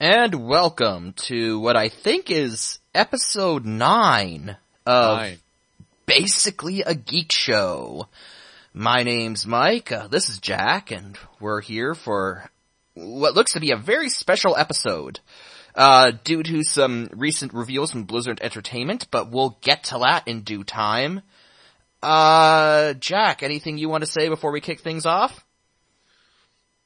and welcome to what I think is episode nine of Nine. basically a geek show. My name's Mike, uh, this is Jack, and we're here for what looks to be a very special episode. Uh, due to some recent reveals from Blizzard Entertainment, but we'll get to that in due time. Uh, Jack, anything you want to say before we kick things off?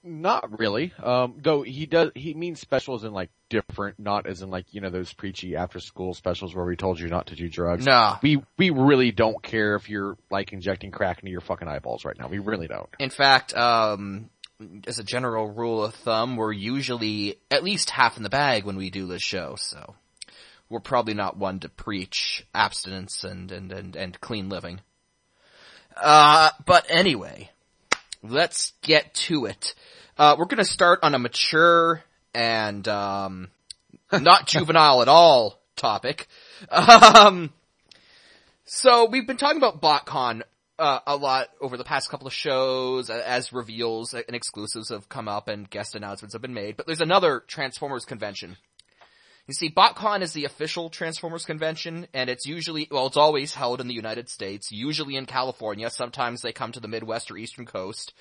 Not really. Um, though he does, he means specials in like different, not as in like, you know, those preachy after school specials where we told you not to do drugs. No. We, we really don't care if you're like injecting crack into your fucking eyeballs right now. We really don't. In fact, um, as a general rule of thumb, we're usually at least half in the bag when we do this show, so we're probably not one to preach abstinence and, and, and, and clean living. Uh, but anyway, let's get to it. Uh, we're gonna start on a mature and, um, not juvenile at all topic. Um, so we've been talking about BotCon uh, a lot over the past couple of shows as reveals and exclusives have come up and guest announcements have been made. But there's another Transformers convention. You see, BotCon is the official Transformers convention, and it's usually, well, it's always held in the United States, usually in California. Sometimes they come to the Midwest or Eastern Coast,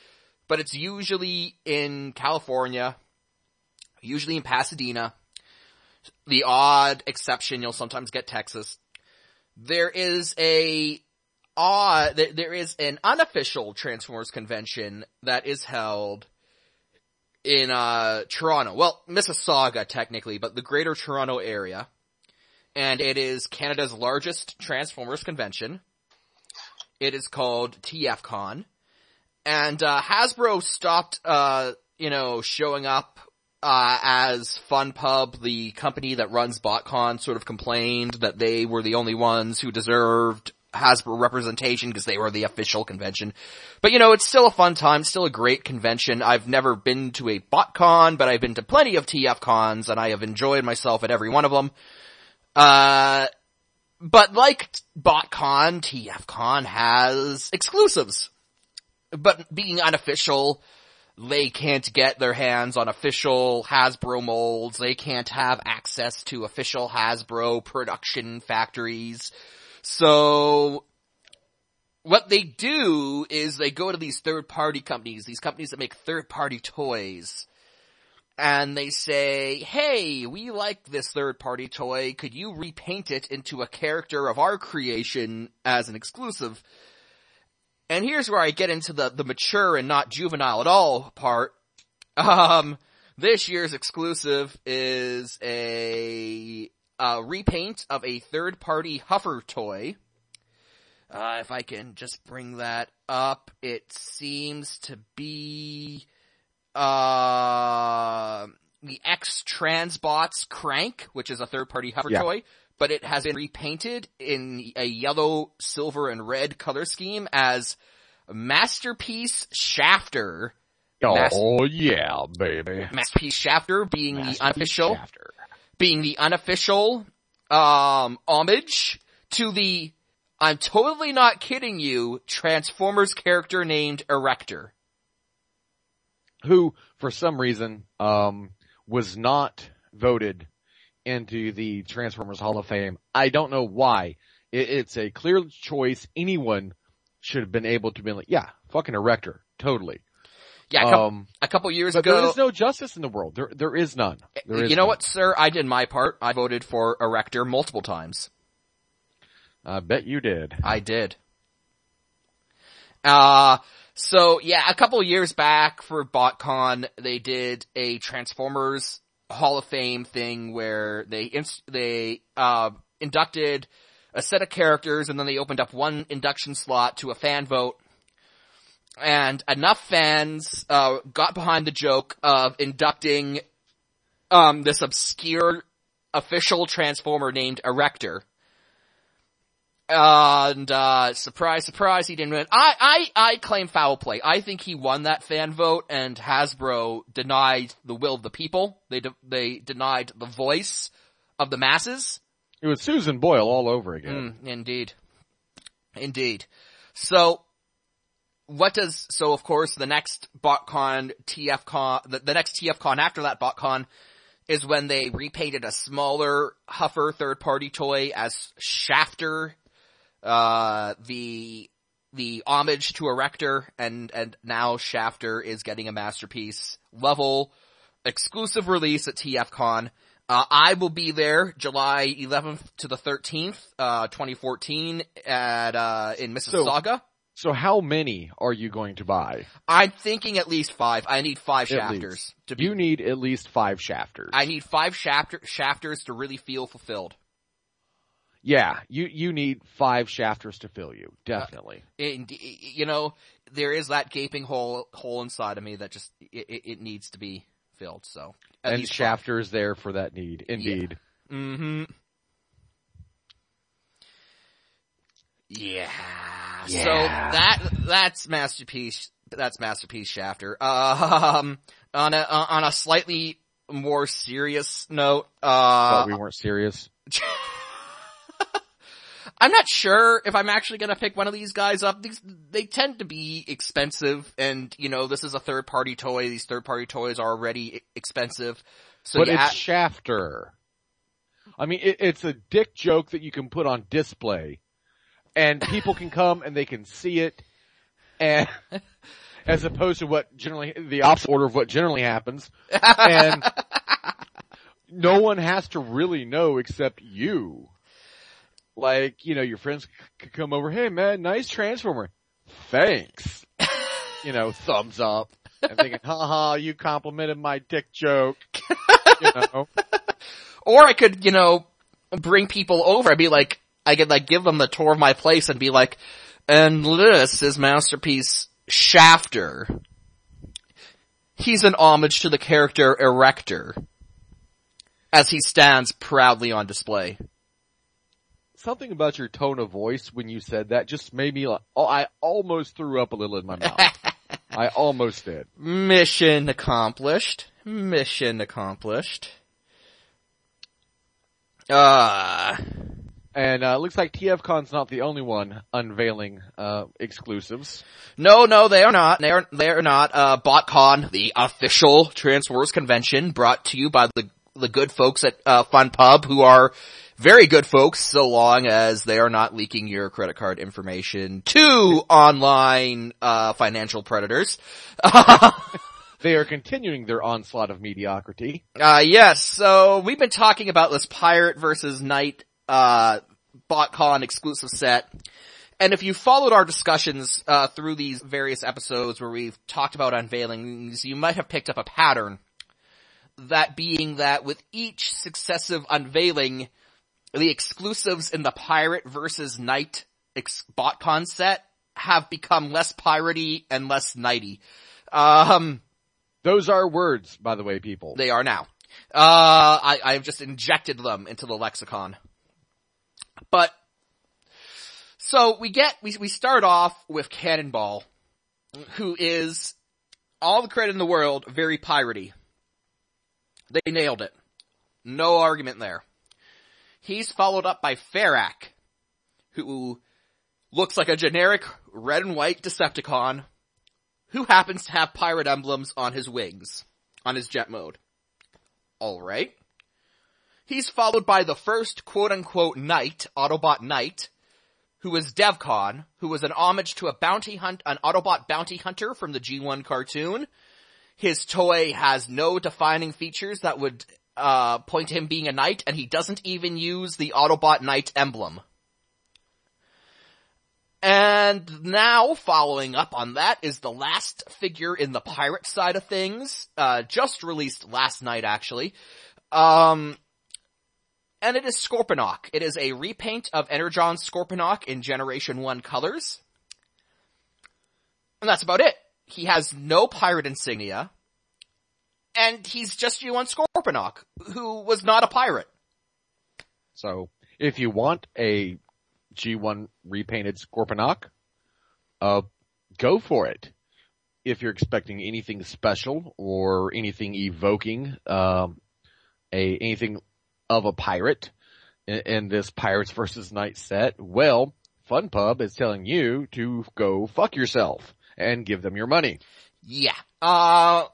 but it's usually in California, usually in Pasadena. The odd exception, you'll sometimes get Texas. There is a uh, there, there is an unofficial Transformers convention that is held in, uh, Toronto. Well, Mississauga technically, but the greater Toronto area. And it is Canada's largest Transformers convention. It is called TFCon. And, uh, Hasbro stopped, uh, you know, showing up, uh, as FunPub, the company that runs BotCon, sort of complained that they were the only ones who deserved Hasbro representation because they were the official convention. But you know, it's still a fun time, still a great convention. I've never been to a BotCon, but I've been to plenty of TF cons and I have enjoyed myself at every one of them. Uh, but like BotCon, TFCon has exclusives. But being unofficial, they can't get their hands on official Hasbro molds, they can't have access to official Hasbro production factories. So, what they do is they go to these third party companies, these companies that make third party toys, and they say, hey, we like this third party toy, could you repaint it into a character of our creation as an exclusive? And here's where I get into the, the mature and not juvenile at all part. Um, this year's exclusive is a, uh, repaint of a third party Huffer toy. Uh, if I can just bring that up, it seems to be, uh, the X Transbots Crank, which is a third party Huffer Yeah. toy, but it has been repainted in a yellow, silver, and red color scheme as Masterpiece Shafter. Mas- Oh yeah, baby. Masterpiece Shafter being the unofficial Shafter. being the unofficial um homage to the I'm totally not kidding you Transformers character named Erector. Who, for some reason, um, was not voted into the Transformers Hall of Fame. I don't know why. It, it's a clear choice. Anyone should have been able to be like, yeah, fucking Erector. Totally. Yeah, a couple, Um, a couple years but there ago. is no justice in the world. There, there is none. There is you know none. what, sir? I did my part. I voted for Erector multiple times. I bet you did. I did. Uh, so yeah, a couple years back for BotCon, they did a Transformers Hall of Fame thing where they inst- they uh inducted a set of characters and then they opened up one induction slot to a fan vote. And enough fans uh got behind the joke of inducting um this obscure official transformer named Erector and uh surprise surprise he didn't win. I i i claim foul play. I think he won that fan vote and hasbro denied the will of the people. They de- they denied the voice of the masses. It was Susan Boyle all over again. Mm, indeed. Indeed. So what does so of course the next botcon tfcon the, the next tfcon after that botcon is when they repainted a smaller Huffer third party toy as Shafter, uh, the, the homage to Erector and, and now Shafter is getting a masterpiece level exclusive release at TFCon. Uh, I will be there July 11th to the 13th, uh, 2014 at, uh, in Mississauga. So how many are you going to buy? I'm thinking at least five. I need five At shafters least. to be, You need at least five shafters. I need five shafter, shafters to really feel fulfilled. Yeah, you, you need five shafters to fill you. Definitely. And, you know, there is that gaping hole, hole inside of me that just, it, it needs to be filled, so. At and five. shafters there for that need. Indeed. Mm-hmm. Yeah. So that that's masterpiece. That's masterpiece Shafter. Um, on a uh, on a slightly more serious note, uh, but we weren't serious. I'm not sure if I'm actually gonna pick one of these guys up. These, they tend to be expensive and, you know, this is a third party toy. These third party toys are already expensive. So but yeah, it's shafter. I mean, it, it's a dick joke that you can put on display, and people can come and they can see it, and as opposed to what generally the opposite order of what generally happens, and no one has to really know except you. Like, you know, your friends could come over, hey man, nice transformer. Thanks. you know, thumbs up. And thinking, haha, you complimented my dick joke. you know. Or I could, you know, bring people over. I'd be like, I could like give them the tour of my place and be like, and this is Masterpiece Shafter. He's an homage to the character Erector. As he stands proudly on display. Something about your tone of voice when you said that just made me like, oh, I almost threw up a little in my mouth. I almost did. Mission accomplished. Mission accomplished. Uh, And, uh, looks like TFCon's not the only one unveiling, uh, exclusives. No, no, they are not. They are, they are not. Uh, BotCon, the official Transformers convention brought to you by the, the good folks at, uh, Fun Pub who are very good folks so long as they are not leaking your credit card information to online, uh, financial predators. They are continuing their onslaught of mediocrity. Uh, yes, so we've been talking about this Pirate versus Knight, uh, BotCon exclusive set. And if you followed our discussions, uh, through these various episodes where we've talked about unveilings, you might have picked up a pattern. That being that with each successive unveiling, the exclusives in the Pirate versus Knight ex- BotCon set have become less piratey and less knighty. Um, Those are words, by the way, people. they are now. Uh, I, I've just injected them into the lexicon. But, so we get, we, we start off with Cannonball, who is, all the credit in the world, very piratey. They nailed it. No argument there. He's followed up by Ferak, who looks like a generic red and white Decepticon, who happens to have pirate emblems on his wings, on his jet mode. Alright. He's followed by the first quote unquote knight, Autobot Knight, who is Devcon, who was an homage to a bounty hunt, an Autobot bounty hunter from the G1 cartoon. His toy has no defining features that would, uh, point to him being a knight, and he doesn't even use the Autobot Knight emblem. And now, following up on that, is the last figure in the pirate side of things, uh, just released last night actually. Um, and it is Scorponok. It is a repaint of Energon Scorponok in Generation 1 colors. And that's about it. He has no pirate insignia. And he's just you on Scorponok, who was not a pirate. So, if you want a G1 repainted Scorponok, uh, go for it. If you're expecting anything special or anything evoking, um, a, anything of a pirate in, in this Pirates versus Knight set, well, Fun Pub is telling you to go fuck yourself and give them your money. Yeah. Uh,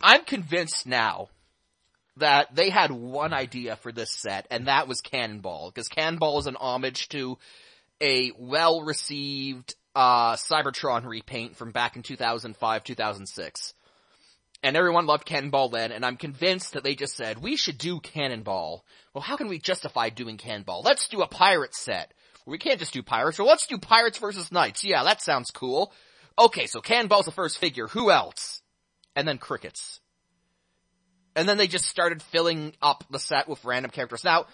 I'm convinced now that they had one idea for this set, and that was Cannonball, because Cannonball is an homage to a well-received, uh, Cybertron repaint from back in 2005, 2006. And everyone loved Cannonball then, and I'm convinced that they just said, we should do Cannonball. Well, how can we justify doing Cannonball? Let's do a pirate set. We can't just do pirates, well let's do pirates versus knights. Yeah, that sounds cool. Okay, so Cannonball's the first figure, who else? And then crickets. And then they just started filling up the set with random characters. Now,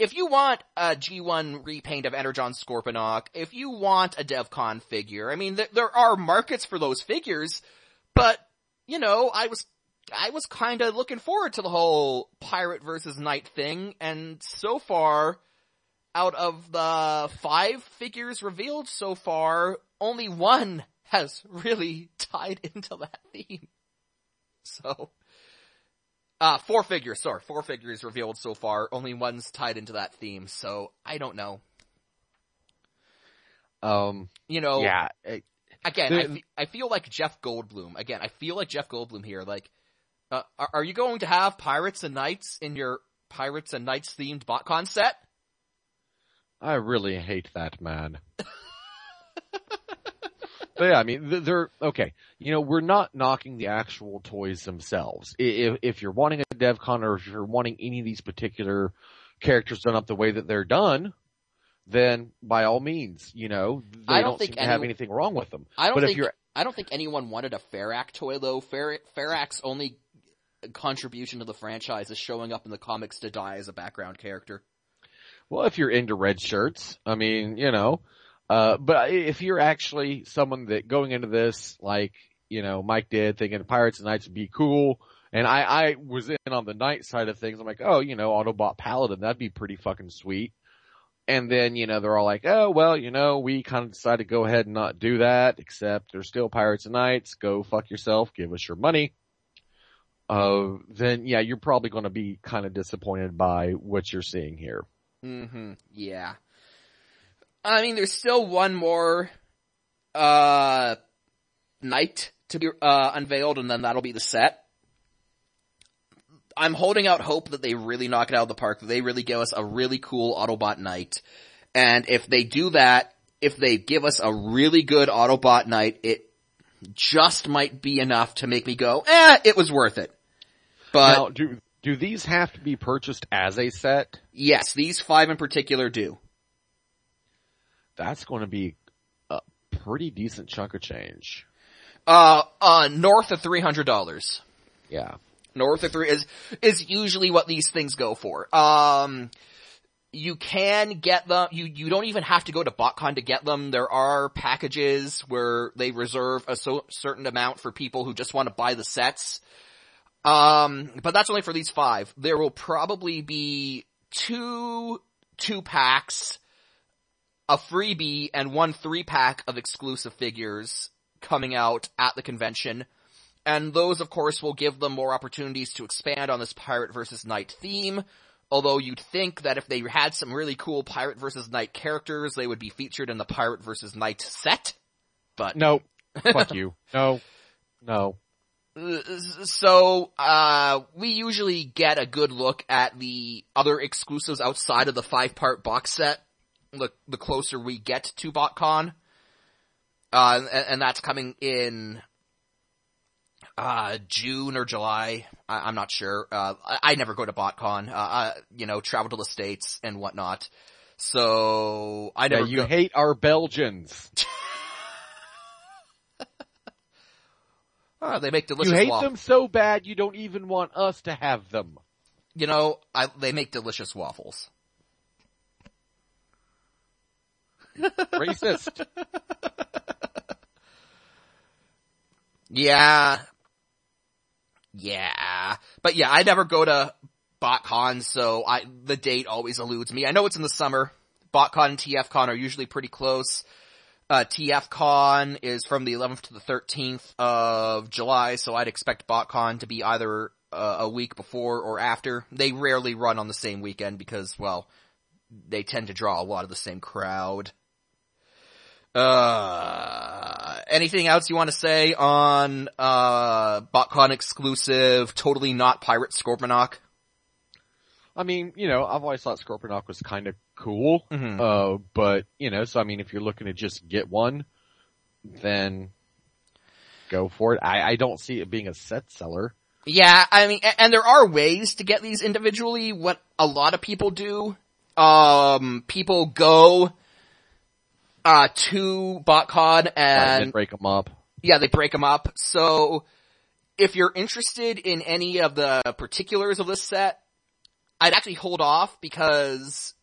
if you want a G1 repaint of Energon Scorponok, if you want a DevCon figure, I mean, th- there are markets for those figures, but, you know, I was, I was kinda looking forward to the whole pirate versus knight thing, and so far, out of the five figures revealed so far, only one has really tied into that theme. So, uh, four figures, sorry, four figures revealed so far, only one's tied into that theme, so I don't know. Um, You know, yeah, it- again, The- I, fe- I feel like Jeff Goldblum, again, I feel like Jeff Goldblum here, like, uh, are, are you going to have Pirates and Knights in your Pirates and Knights themed BotCon set? I really hate that man. yeah, I mean, they're, okay, you know, we're not knocking the actual toys themselves. If, if you're wanting a DevCon or if you're wanting any of these particular characters done up the way that they're done, then by all means, you know, they I don't, don't think seem to have anything wrong with them. I don't But if think you're- I don't think anyone wanted a Ferak toy though. Ferak's only contribution to the franchise is showing up in the comics to die as a background character. Well, if you're into red shirts, I mean, you know, uh, but if you're actually someone that going into this, like, you know, Mike did, thinking Pirates and Knights would be cool, and I, I was in on the knight side of things, I'm like, oh, you know, Autobot Paladin, that'd be pretty fucking sweet. And then, you know, they're all like, oh, well, you know, we kind of decided to go ahead and not do that, except there's still Pirates and Knights, go fuck yourself, give us your money. Uh, then yeah, you're probably going to be kind of disappointed by what you're seeing here. Mm-hmm. Yeah. I mean, there's still one more, uh, knight to be, uh, unveiled and then that'll be the set. I'm holding out hope that they really knock it out of the park, that they really give us a really cool Autobot knight. And if they do that, if they give us a really good Autobot knight, it just might be enough to make me go, eh, it was worth it. But now, do do these have to be purchased as a set? yes, these five in particular do. That's going to be a pretty decent chunk of change. Uh, uh, north of $300. Yeah. North of three is, is usually what these things go for. Um, you can get them, you, you don't even have to go to BotCon to get them. There are packages where they reserve a so, certain amount for people who just want to buy the sets. Um, but that's only for these five. There will probably be two, two packs, a freebie, and one three pack of exclusive figures coming out at the convention. And those, of course, will give them more opportunities to expand on this pirate versus knight theme. Although you'd think that if they had some really cool pirate versus knight characters, they would be featured in the pirate versus knight set. But No. Fuck you. No. No. So, uh, we usually get a good look at the other exclusives outside of the five part box set, the, the closer we get to BotCon. Uh, and, and that's coming in, uh, June or July. I, I'm not sure. Uh, I, I never go to BotCon, uh, I, you know, travel to the States and whatnot. So, I Yeah, you go- hate our Belgians. Ah, they make delicious You hate waffles. them so bad you don't even want us to have them. You know, I, they make delicious waffles. Racist. Yeah. Yeah. But yeah, I never go to BotCon, so I, the date always eludes me. I know it's in the summer. BotCon and TFCon are usually pretty close. Uh, TFCon is from the 11th to the 13th of July, so I'd expect BotCon to be either uh, a week before or after. They rarely run on the same weekend because, well, they tend to draw a lot of the same crowd. Uh, anything else you want to say on, uh, BotCon exclusive, totally not pirate Scorponok? I mean, you know, I've always thought Scorponok was kind of cool. Mhm. Uh, but, you know, so I mean, if you're looking to just get one, then go for it. I, I don't see it being a set seller. Yeah, I mean, and there are ways to get these individually. What a lot of people do, um, people go, uh, to BotCon and break them up. yeah, they break them up. So, if you're interested in any of the particulars of this set, I'd actually hold off because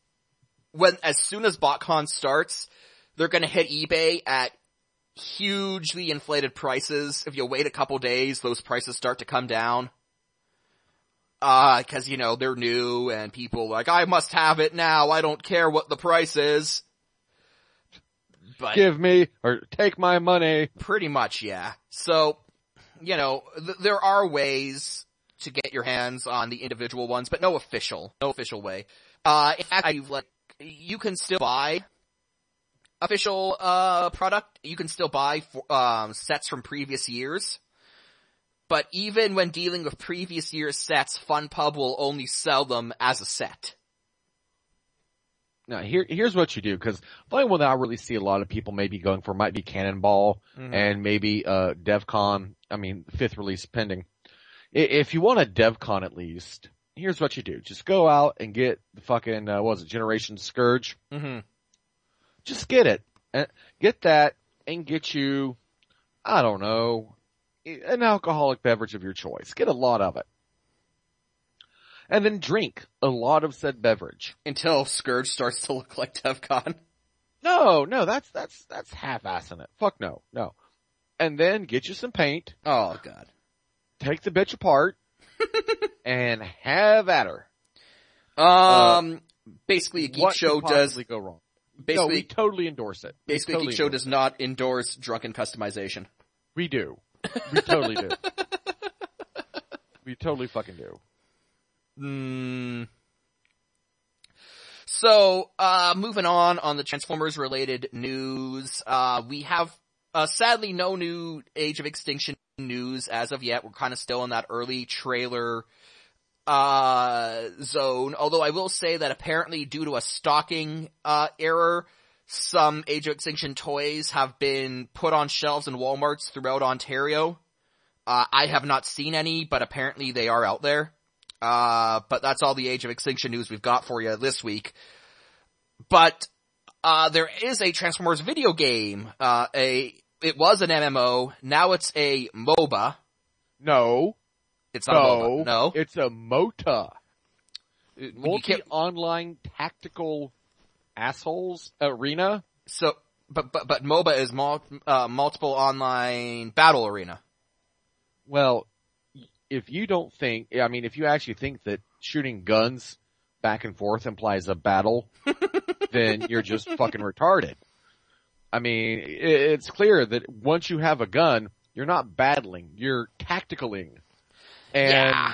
when, as soon as BotCon starts, they're gonna hit eBay at hugely inflated prices. If you wait a couple days, those prices start to come down. Uh, cause you know, they're new and people like, I must have it now, I don't care what the price is. But Give me, or take my money. pretty much, yeah. So, you know, th- there are ways to get your hands on the individual ones, but no official, no official way. Uh, in fact, like, you can still buy official, uh, product. You can still buy, for, um, sets from previous years. But even when dealing with previous year's sets, FunPub will only sell them as a set. Now here, here's what you do, cause the only one that I really see a lot of people maybe going for might be Cannonball and maybe, uh, DevCon, I mean, fifth release pending. If you want a DevCon at least, here's what you do. Just go out and get the fucking, uh, what was it, Generation Scourge? hmm Just get it. Uh, Get that and get you, I don't know, an alcoholic beverage of your choice. Get a lot of it. And then drink a lot of said beverage. Until Scourge starts to look like DevCon. No, no, that's, that's, that's half-assing it. Fuck no, no. And then get you some paint, Oh god. take the bitch apart, and have at her. Um, basically a geek show does, go wrong? no, we totally endorse it. We basically totally geek show does not endorse drunken customization. We do. We totally do. we totally fucking do. Mm. So, uh, moving on on the Transformers related news, uh, we have, uh, sadly no new Age of Extinction news as of yet. We're kind of still in that early trailer, uh, zone. Although I will say that apparently due to a stocking, uh, error, some Age of Extinction toys have been put on shelves in Walmarts throughout Ontario. Uh, I have not seen any, but apparently they are out there. Uh, but that's all the Age of Extinction news we've got for you this week. But, uh, there is a Transformers video game, uh, a, it was an MMO, now it's a MOBA. No, It's not no, a MOBA. No. it's a MOTA. Multi-online tactical assholes arena. so, but, but, but MOBA is mul- uh, multiple online battle arena. Well, if you don't think, I mean, if you actually think that shooting guns back and forth implies a battle, then you're just fucking retarded. I mean, it's clear that once you have a gun, you're not battling, you're tacticaling. And, yeah.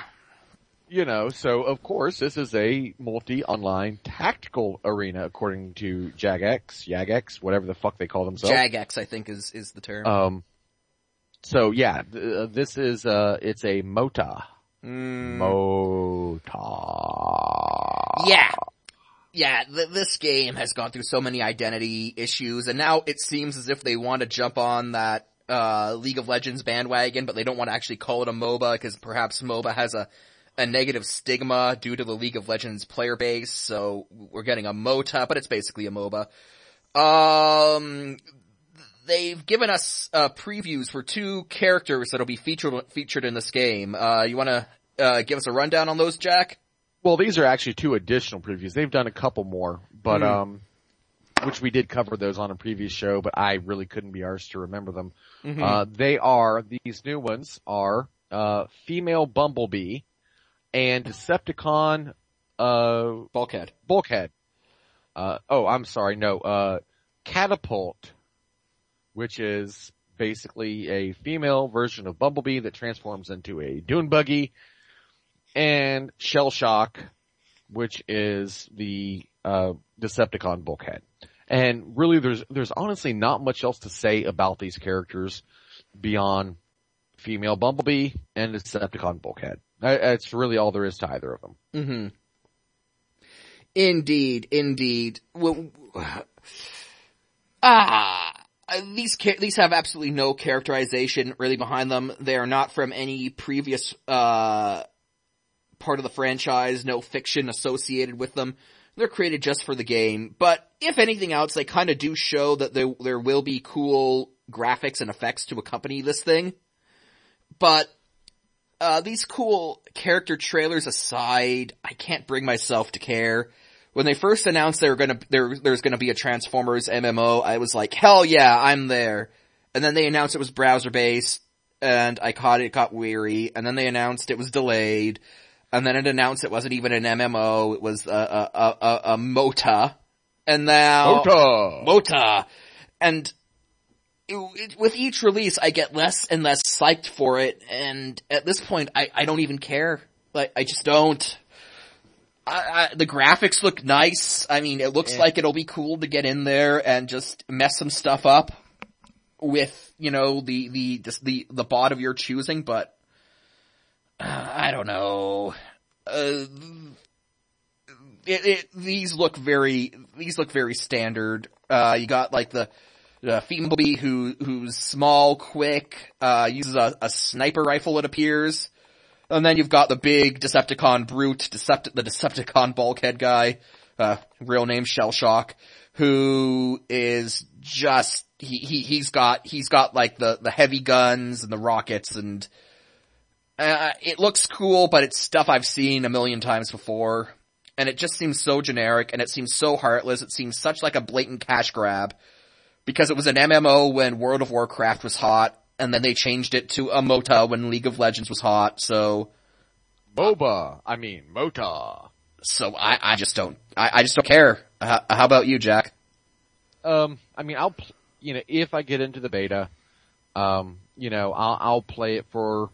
you know, so of course this is a multi-online tactical arena according to Jagex, Jagex, whatever the fuck they call themselves. Jagex, I think is, is the term. Um, so yeah, th- uh, this is, uh, it's a MOTA. Mm. MOTA. Yeah. Yeah, th- this game has gone through so many identity issues and now it seems as if they want to jump on that, uh, League of Legends bandwagon, but they don't want to actually call it a MOBA because perhaps MOBA has a, a negative stigma due to the League of Legends player base, so we're getting a MOTA, but it's basically a MOBA. Um, they've given us, uh, previews for two characters that'll be featured, featured in this game. Uh, you wanna, uh, give us a rundown on those, Jack? Well, these are actually two additional previews. They've done a couple more, but Hmm. um, which we did cover those on a previous show, but I really couldn't be arsed to remember them. Mhm. Uh, they are these new ones are uh, female Bumblebee and Decepticon uh, Bulkhead. Bulkhead. Uh, oh, I'm sorry, no, uh, Catapult, which is basically a female version of Bumblebee that transforms into a dune buggy, and Shell Shock, which is the uh, Decepticon Bulkhead. And really there's, there's honestly not much else to say about these characters beyond female Bumblebee and Decepticon Bulkhead. That's really all there is to either of them. Mm-hmm. Indeed, indeed. Well, ah, these these have absolutely no characterization really behind them. They are not from any previous uh, part of the franchise. No fiction associated with them. They're created just for the game. But if anything else, they kind of do show that there there will be cool graphics and effects to accompany this thing. But uh, these cool character trailers aside, I can't bring myself to care when they first announced they were gonna, there, there's gonna be a Transformers MMO, I was like, hell yeah, I'm there. And then they announced it was browser based, and I caught it, got weary, and then they announced it was delayed, and then it announced it wasn't even an MMO, it was a, a, a, a MOTA, and now, MOTA! MOTA! And it, it, with each release, I get less and less psyched for it, and at this point, I, I don't even care. Like, I just don't. I, I, the graphics look nice. I mean, it looks yeah. like it'll be cool to get in there and just mess some stuff up with, you know, the, the, the, the bot of your choosing, but, uh, I don't know. Uh, it, it, these look very, these look very standard. Uh, you got like the, the Feeblebee who, who's small, quick, uh, uses a, a sniper rifle it appears. And then you've got the big Decepticon brute, Decept- the Decepticon bulkhead guy, uh, real name Shell Shock, who is just, he, he, he's got, he's got like the, the heavy guns and the rockets and, uh, it looks cool, but it's stuff I've seen a million times before. And it just seems so generic and it seems so heartless. It seems such like a blatant cash grab because it was an MMO when World of Warcraft was hot and then they changed it to a MOTA when League of Legends was hot, so. MOBA, I mean, MOTA. So I, I just don't, I, I just don't care. How, how, about you, Jack? Um, I mean, I'll, you know, if I get into the beta, um, you know, I'll, I'll play it for,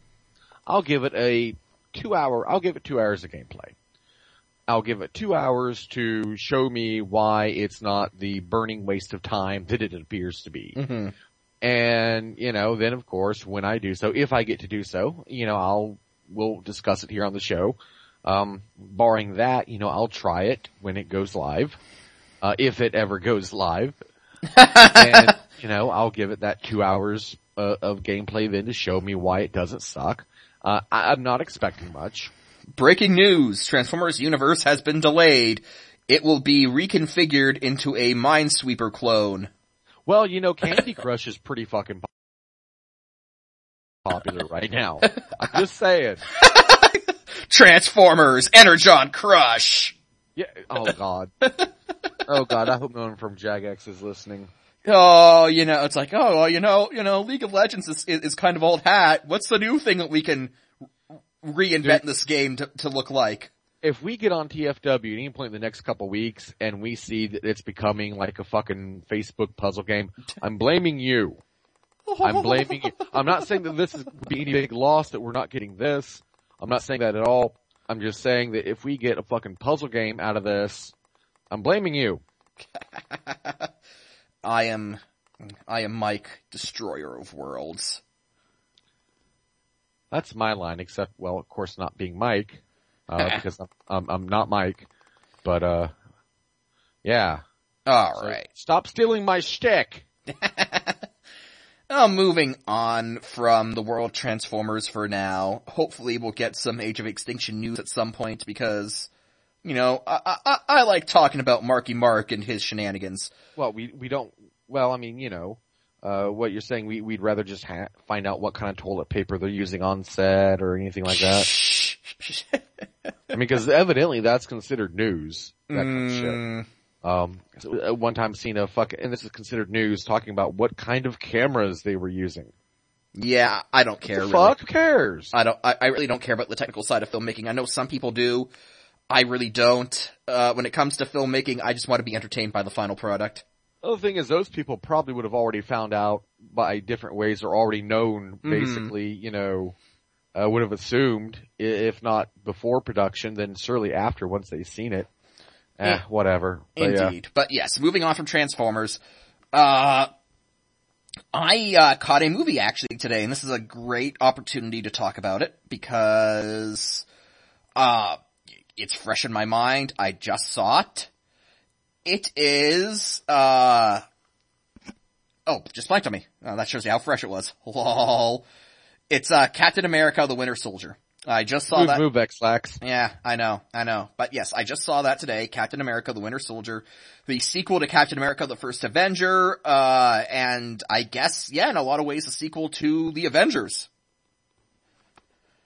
I'll give it a two hour, I'll give it two hours of gameplay. I'll give it two hours to show me why it's not the burning waste of time that it appears to be. Mm-hmm. And, you know, then of course, when I do so, if I get to do so, you know, I'll, we'll discuss it here on the show. Um, barring that, you know, I'll try it when it goes live. Uh, if it ever goes live. and, you know, I'll give it that two hours uh, of gameplay then to show me why it doesn't suck. Uh, I, I'm not expecting much. Breaking news! Transformers Universe has been delayed. It will be reconfigured into a Minesweeper clone. Well, you know, Candy Crush is pretty fucking popular right now. I'm just saying. Transformers, Energon Crush. Yeah. Oh god. oh god. I hope no one from Jagex is listening. Oh, you know, it's like, oh, well, you know, you know, League of Legends is, is, kind of old hat. What's the new thing that we can reinvent Dude, this game to, to look like? If we get on TFW at any point in the next couple weeks and we see that it's becoming like a fucking Facebook puzzle game, I'm blaming you. I'm blaming you. I'm not saying that this is be any big loss that we're not getting this. I'm not saying that at all. I'm just saying that if we get a fucking puzzle game out of this, I'm blaming you. I am, I am Mike, destroyer of worlds. That's my line, except, well, of course not being Mike uh, because I'm, I'm, I'm not Mike. But uh, yeah. All so right. Stop stealing my shtick. Uh, moving on from the world Transformers for now. Hopefully we'll get some Age of Extinction news at some point because, you know, I, I, I like talking about Marky Mark and his shenanigans. Well, we, we don't, well, I mean, you know, uh, what you're saying, we, we'd rather just ha- find out what kind of toilet paper they're using on set or anything like that. I mean, because evidently that's considered news. That kind of shit. Mm. Um, so one time seen a fuck, and this is considered news, talking about what kind of cameras they were using. Yeah, I don't care. Really. Fuck cares. I don't. I, I, really don't care about the technical side of filmmaking. I know some people do. I really don't. Uh, when it comes to filmmaking, I just want to be entertained by the final product. The thing is, those people probably would have already found out by different ways or already known, mm-hmm. basically, mm-hmm. you know, uh, would have assumed, if not before production, then surely after once they've seen it. eh, whatever. But yeah. Indeed. But yes, moving on from Transformers, uh, I, uh, caught a movie actually today, and this is a great opportunity to talk about it, because, uh, it's fresh in my mind. I just saw it. It is, uh, oh, just blanked on me. Oh, that shows you how fresh it was. Lol. It's, uh, Captain America, the Winter Soldier. I just saw that. move, X-Lax. Yeah, I know, I know. But yes, I just saw that today, Captain America the Winter Soldier, the sequel to Captain America the First Avenger, uh, and I guess, yeah, in a lot of ways a sequel to the Avengers.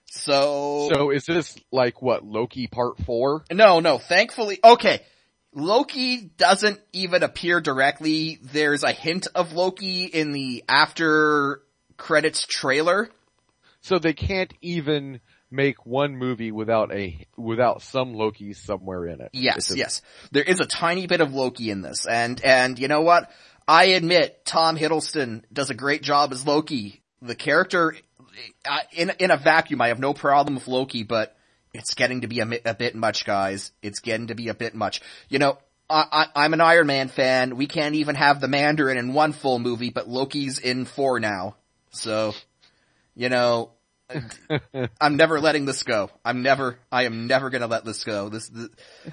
So, So is this like what, Loki part four? no, no, thankfully, okay. Loki doesn't even appear directly. There's a hint of Loki in the after credits trailer. So they can't even make one movie without a, without some Loki somewhere in it. Yes, yes. There is a tiny bit of Loki in this, and, and you know what? I admit Tom Hiddleston does a great job as Loki. The character, in, in a vacuum, I have no problem with Loki, but it's getting to be a, a bit much, guys. It's getting to be a bit much. You know, I, I, I'm an Iron Man fan. We can't even have the Mandarin in one full movie, but Loki's in four now. So, you know, I'm never letting this go. I'm never, I am never gonna let this go. This, this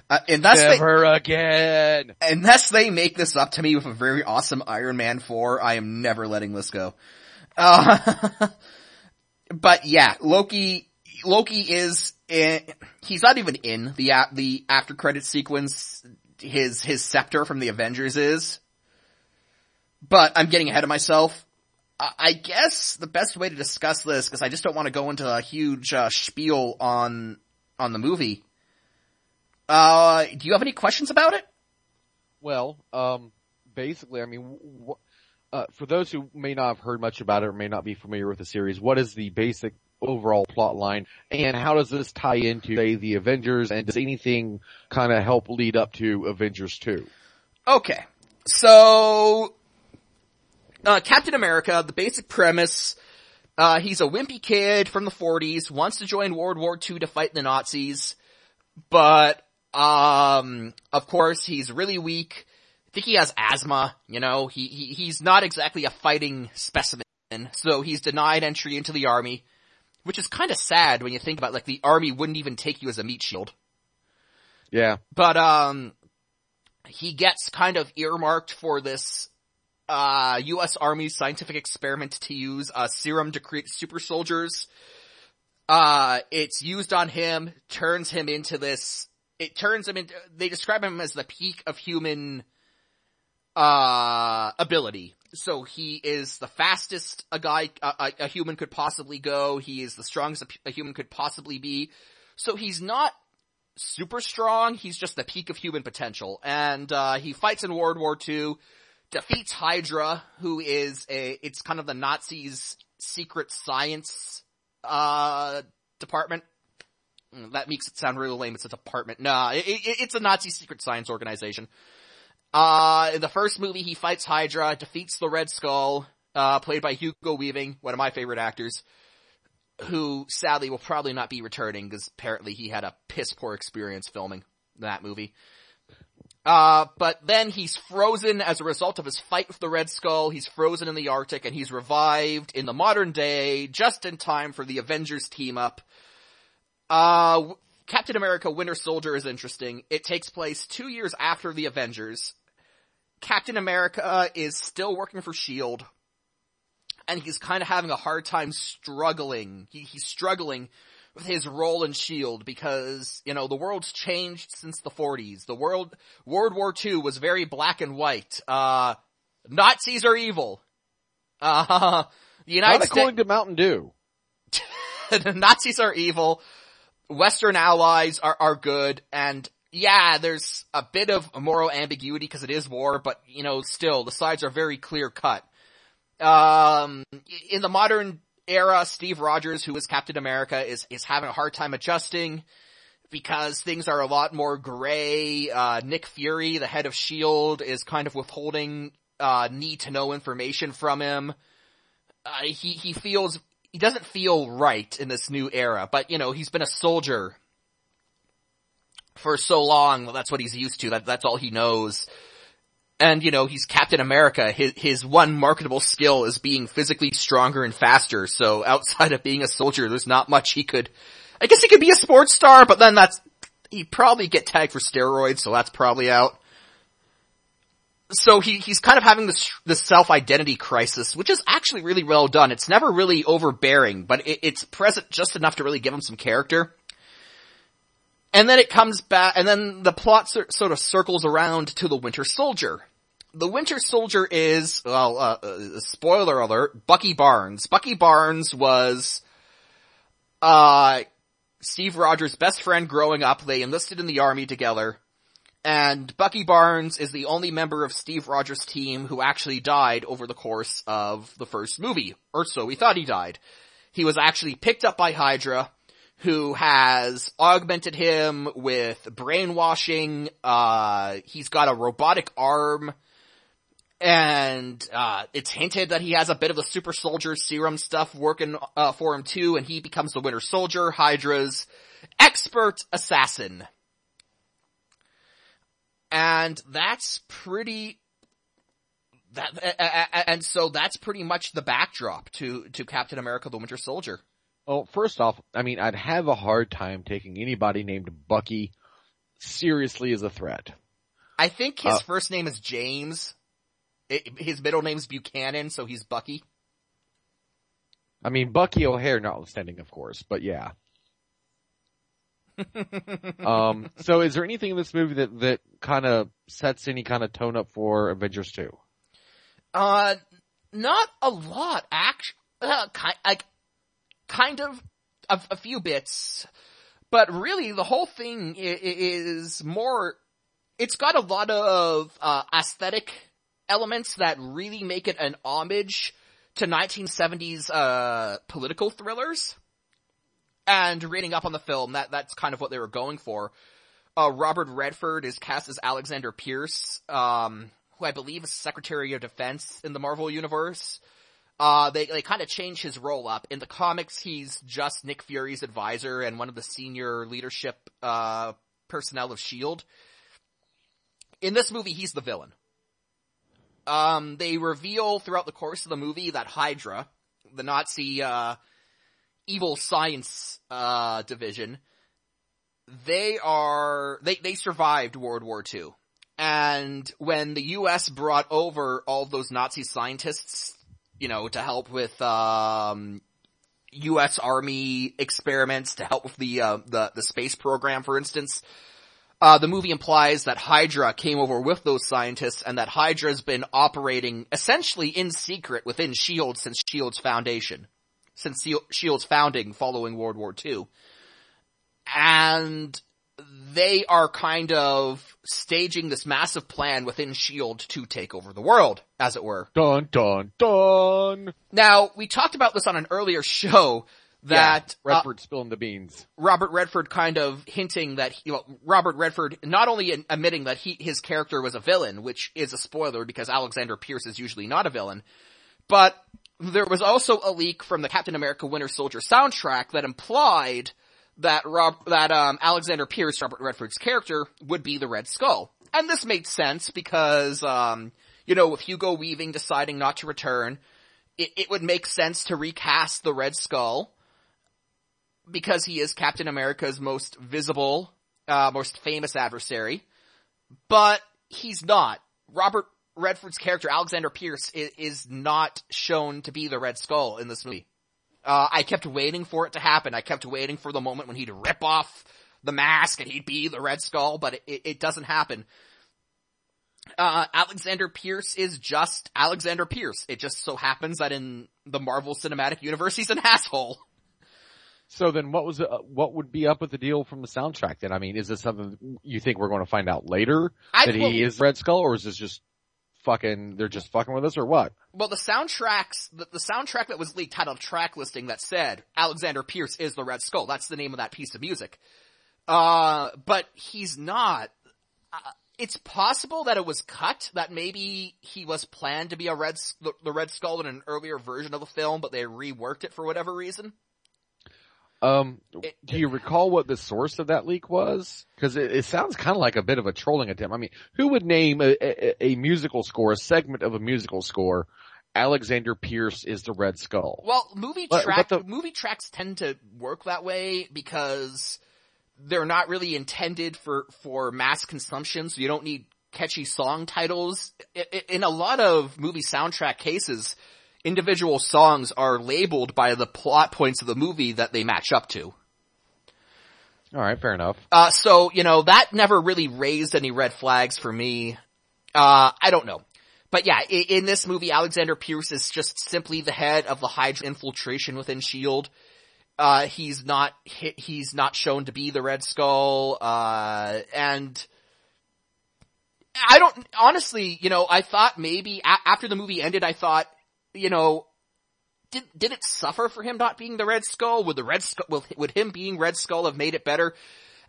uh, unless they, Never again! unless they make this up to me with a very awesome Iron Man 4, I am never letting this go. Uh, but yeah, Loki, Loki is in, he's not even in the, the after credit sequence. His, his scepter from the Avengers is. But I'm getting ahead of myself. I guess the best way to discuss this, because I just don't want to go into a huge uh, spiel on on the movie. Uh, do you have any questions about it? Well, um, basically, I mean, wh- uh, for those who may not have heard much about it or may not be familiar with the series, what is the basic overall plot line and how does this tie into, say, the Avengers and does anything kind of help lead up to Avengers 2? Okay. So, uh, Captain America, the basic premise, uh, he's a wimpy kid from the 40s, wants to join World War II to fight the Nazis, but, um, of course he's really weak. I think he has asthma, you know, he, he, he's not exactly a fighting specimen, so he's denied entry into the army, which is kinda sad when you think about, like, the army wouldn't even take you as a meat shield. Yeah. But, um, he gets kind of earmarked for this, uh, U.S. Army scientific experiment to use, uh, serum to create super soldiers. Uh, it's used on him, turns him into this, it turns him into, they describe him as the peak of human, uh, ability. So he is the fastest a guy, a, a, a human could possibly go. He is the strongest a, a human could possibly be. So he's not super strong. He's just the peak of human potential. And, uh, he fights in World War II, defeats Hydra, who is a, it's kind of the Nazis' secret science, uh, department. Mm, That makes it sound really lame. It's a department. Nah, it, it, it's a Nazi secret science organization. Uh, in the first movie, he fights Hydra, defeats the Red Skull, uh, played by Hugo Weaving, one of my favorite actors who sadly will probably not be returning because apparently he had a piss poor experience filming that movie. Uh, but then he's frozen as a result of his fight with the Red Skull. He's frozen in the Arctic and he's revived in the modern day just in time for the Avengers team up. Uh, Captain America Winter Soldier is interesting. It takes place two years after the Avengers. Captain America is still working for S.H.I.E.L.D and he's kind of having a hard time struggling. He, he's struggling his role in S.H.I.E.L.D. because, you know, the world's changed since the 40s. The world, World War II was very black and white. Uh, Nazis are evil. Uh, the United States, according to Mountain Dew. the Nazis are evil. Western allies are, are good. And yeah, there's a bit of moral ambiguity because it is war, but you know, still, the sides are very clear cut. Um, in the modern era, Steve Rogers, who is Captain America, is, is having a hard time adjusting because things are a lot more gray. Uh, Nick Fury, the head of S.H.I.E.L.D., is kind of withholding, uh, need to know information from him. Uh, he, he feels, he doesn't feel right in this new era, but you know, he's been a soldier for so long. That's what he's used to. That, that's all he knows. And, you know, he's Captain America. His, his one marketable skill is being physically stronger and faster. So outside of being a soldier, there's not much he could, I guess he could be a sports star, but then that's, he'd probably get tagged for steroids, so that's probably out. So he, he's kind of having this, this self-identity crisis, which is actually really well done. It's never really overbearing, but it, it's present just enough to really give him some character. And then it comes back, and then the plot sort of circles around to the Winter Soldier. The Winter Soldier is, well, uh, uh, spoiler alert, Bucky Barnes. Bucky Barnes was, uh, Steve Rogers' best friend growing up. They enlisted in the army together. And Bucky Barnes is the only member of Steve Rogers' team who actually died over the course of the first movie. Or so we thought he died. He was actually picked up by Hydra, who has augmented him with brainwashing, uh, he's got a robotic arm, and, uh, it's hinted that he has a bit of the super soldier serum stuff working, uh, for him too, and he becomes the Winter Soldier, Hydra's expert assassin. And that's pretty, that, and so that's pretty much the backdrop to, to Captain America the Winter Soldier. Well, first off, I mean, I'd have a hard time taking anybody named Bucky seriously as a threat. I think his uh, first name is James. It, his middle name's Buchanan, so he's Bucky. I mean, Bucky O'Hare notwithstanding, of course, but yeah. um, so is there anything in this movie that, that kind of sets any kind of tone up for Avengers 2? Uh, not a lot, actually. Uh, kind, like, kind of a, a, few bits, but really the whole thing is more, it's got a lot of, uh, aesthetic elements that really make it an homage to 1970s, uh, political thrillers and reading up on the film, that that's kind of what they were going for. Uh, Robert Redford is cast as Alexander Pierce, um, who I believe is Secretary of Defense in the Marvel Universe. Uh, they, they kind of change his role up. In the comics, he's just Nick Fury's advisor and one of the senior leadership, uh, personnel of S.H.I.E.L.D. In this movie, he's the villain. Um, they reveal throughout the course of the movie that Hydra, the Nazi, uh, evil science, uh, division, they are, they, they survived World War II. And when the US brought over all those Nazi scientists, you know, to help with, um, US Army experiments, to help with the, uh, the, the space program, for instance, uh, the movie implies that Hydra came over with those scientists and that Hydra's been operating essentially in secret within S.H.I.E.L.D. since S.H.I.E.L.D.'s foundation since Shield's founding following World War II. And they are kind of staging this massive plan within S.H.I.E.L.D. to take over the world, as it were. Dun, dun, dun! Now, we talked about this on an earlier show, that yeah, Redford uh, spilling the beans. Robert Redford kind of hinting that he, well, Robert Redford not only admitting that he his character was a villain, which is a spoiler because Alexander Pierce is usually not a villain, but there was also a leak from the Captain America Winter Soldier soundtrack that implied that Rob, that, um, Alexander Pierce, Robert Redford's character, would be the Red Skull. And this made sense because, um, you know, with Hugo Weaving deciding not to return, it, it would make sense to recast the Red Skull because he is Captain America's most visible, uh, most famous adversary. But he's not. Robert Redford's character, Alexander Pierce, is, is, not shown to be the Red Skull in this movie. Uh, I kept waiting for it to happen. I kept waiting for the moment when he'd rip off the mask and he'd be the Red Skull, but it, it, doesn't happen. Uh, Alexander Pierce is just Alexander Pierce. It just so happens that in the Marvel Cinematic Universe, he's an asshole. So then what was, uh, what would be up with the deal from the soundtrack then? I mean, is this something you think we're going to find out later? I, that he is Red Skull or is this just fucking, they're just fucking with us or what? Well, the soundtracks, the, the soundtrack that was leaked had a track listing that said Alexander Pierce is the Red Skull. That's the name of that piece of music. Uh, but he's not. Uh, it's possible that it was cut, that maybe he was planned to be a Red, the, the Red Skull in an earlier version of the film, but they reworked it for whatever reason. Um, do you recall what the source of that leak was? Cause it, it sounds kind of like a bit of a trolling attempt. I mean, who would name a, a, a musical score, a segment of a musical score, Alexander Pierce is the Red Skull? Well, movie track, the- movie tracks tend to work that way because they're not really intended for, for mass consumption, so you don't need catchy song titles. In a lot of movie soundtrack cases, individual songs are labeled by the plot points of the movie that they match up to. Alright, fair enough. Uh, so, you know, that never really raised any red flags for me. Uh, I don't know. But yeah, in, in this movie, Alexander Pierce is just simply the head of the Hydra infiltration within S.H.I.E.L.D. Uh, he's not, he, he's not shown to be the Red Skull, uh, and I don't, honestly, you know, I thought maybe a- after the movie ended, I thought, you know, did, did it suffer for him not being the Red Skull? Would the Red Skull, would, would him being Red Skull have made it better?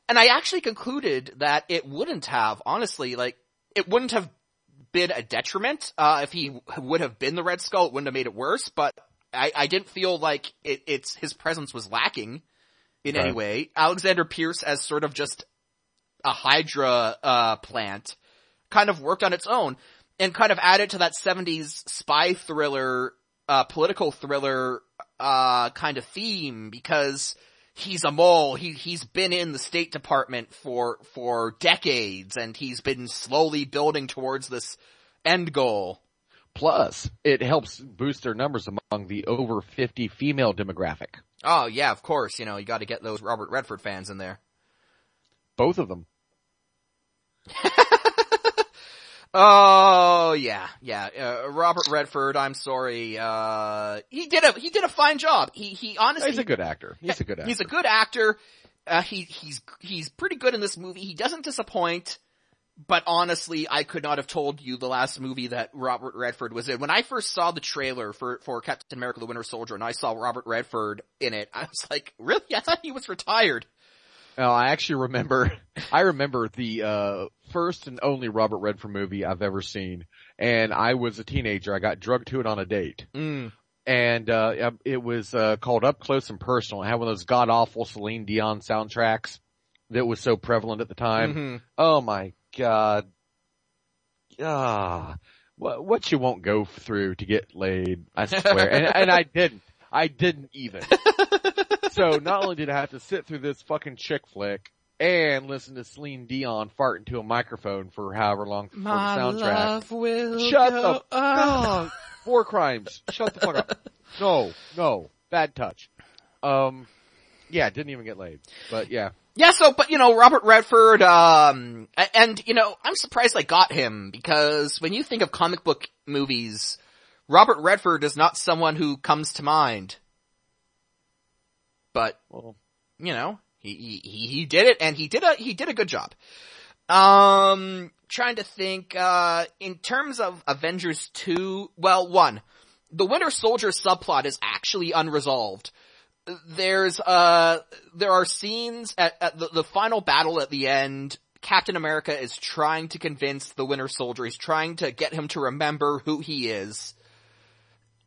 And I actually concluded that it wouldn't have, honestly, like, it wouldn't have been a detriment, uh, if he would have been the Red Skull, it wouldn't have made it worse, but I, I didn't feel like it, it's, his presence was lacking in any way. Alexander Pierce as sort of just a Hydra, uh, plant kind of worked on its own and kind of add it to that 70s spy thriller, uh, political thriller, uh, kind of theme because he's a mole. He, he's been in the State Department for, for decades and he's been slowly building towards this end goal. Plus, it helps boost their numbers among the over 50 female demographic. Oh yeah, of course, you know, you gotta get those Robert Redford fans in there. Both of them. Oh yeah, yeah. Uh, Robert Redford, I'm sorry. Uh, he did a he did a fine job. He he honestly He's a good actor. He's a good actor. He's a good actor. Uh, he he's he's pretty good in this movie. He doesn't disappoint. But honestly, I could not have told you the last movie that Robert Redford was in. When I first saw the trailer for for Captain America: The Winter Soldier, and I saw Robert Redford in it, I was like, really? I thought he was retired. Oh, I actually remember, I remember the, uh, first and only Robert Redford movie I've ever seen. And I was a teenager. I got drugged to it on a date. Mm. And, uh, it was, uh, called Up Close and Personal. It had one of those god awful Celine Dion soundtracks that was so prevalent at the time. Mhm. Oh my god. Ah, what, what you won't go through to get laid, I swear. and, and I didn't. I didn't even. so not only did I have to sit through this fucking chick flick and listen to Celine Dion fart into a microphone for however long for the soundtrack. will Shut the oh, War crimes. Shut the fuck up. No, no. Bad touch. Um, yeah, didn't even get laid. But yeah. Yeah, so, but you know, Robert Redford, um, and you know, I'm surprised I got him because when you think of comic book movies, Robert Redford is not someone who comes to mind. But, Well, you know, he, he, he did it and he did a, he did a good job. Um, trying to think, uh, in terms of Avengers 2, well, one, the Winter Soldier subplot is actually unresolved there's uh there are scenes at, at the, the final battle at the end captain america is trying to convince the winter soldier he's trying to get him to remember who he is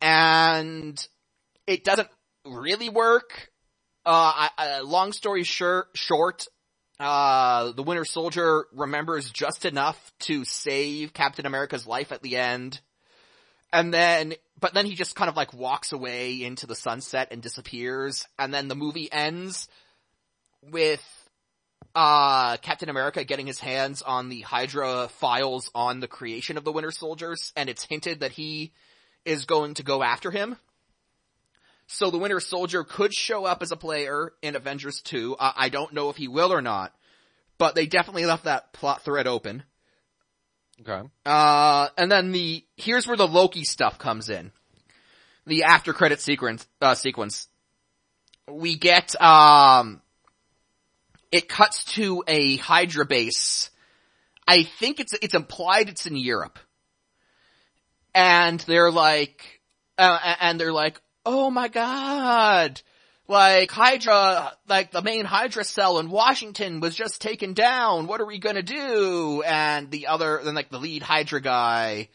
and it doesn't really work uh I, I, long story short short uh the winter soldier remembers just enough to save captain america's life at the end and then, but then he just kind of like walks away into the sunset and disappears. And then the movie ends with, uh, Captain America getting his hands on the Hydra files on the creation of the Winter Soldiers. And it's hinted that he is going to go after him. So the Winter Soldier could show up as a player in Avengers 2. Uh, I don't know if he will or not, but they definitely left that plot thread open. okay. Uh, and then the, here's where the Loki stuff comes in. The after credit sequence, uh, sequence. We get, um, it cuts to a Hydra base. I think it's, it's implied it's in Europe. And they're like, uh, and they're like, oh my god, like Hydra, like the main Hydra cell in Washington was just taken down. What are we gonna do? And the other, then like the lead Hydra guy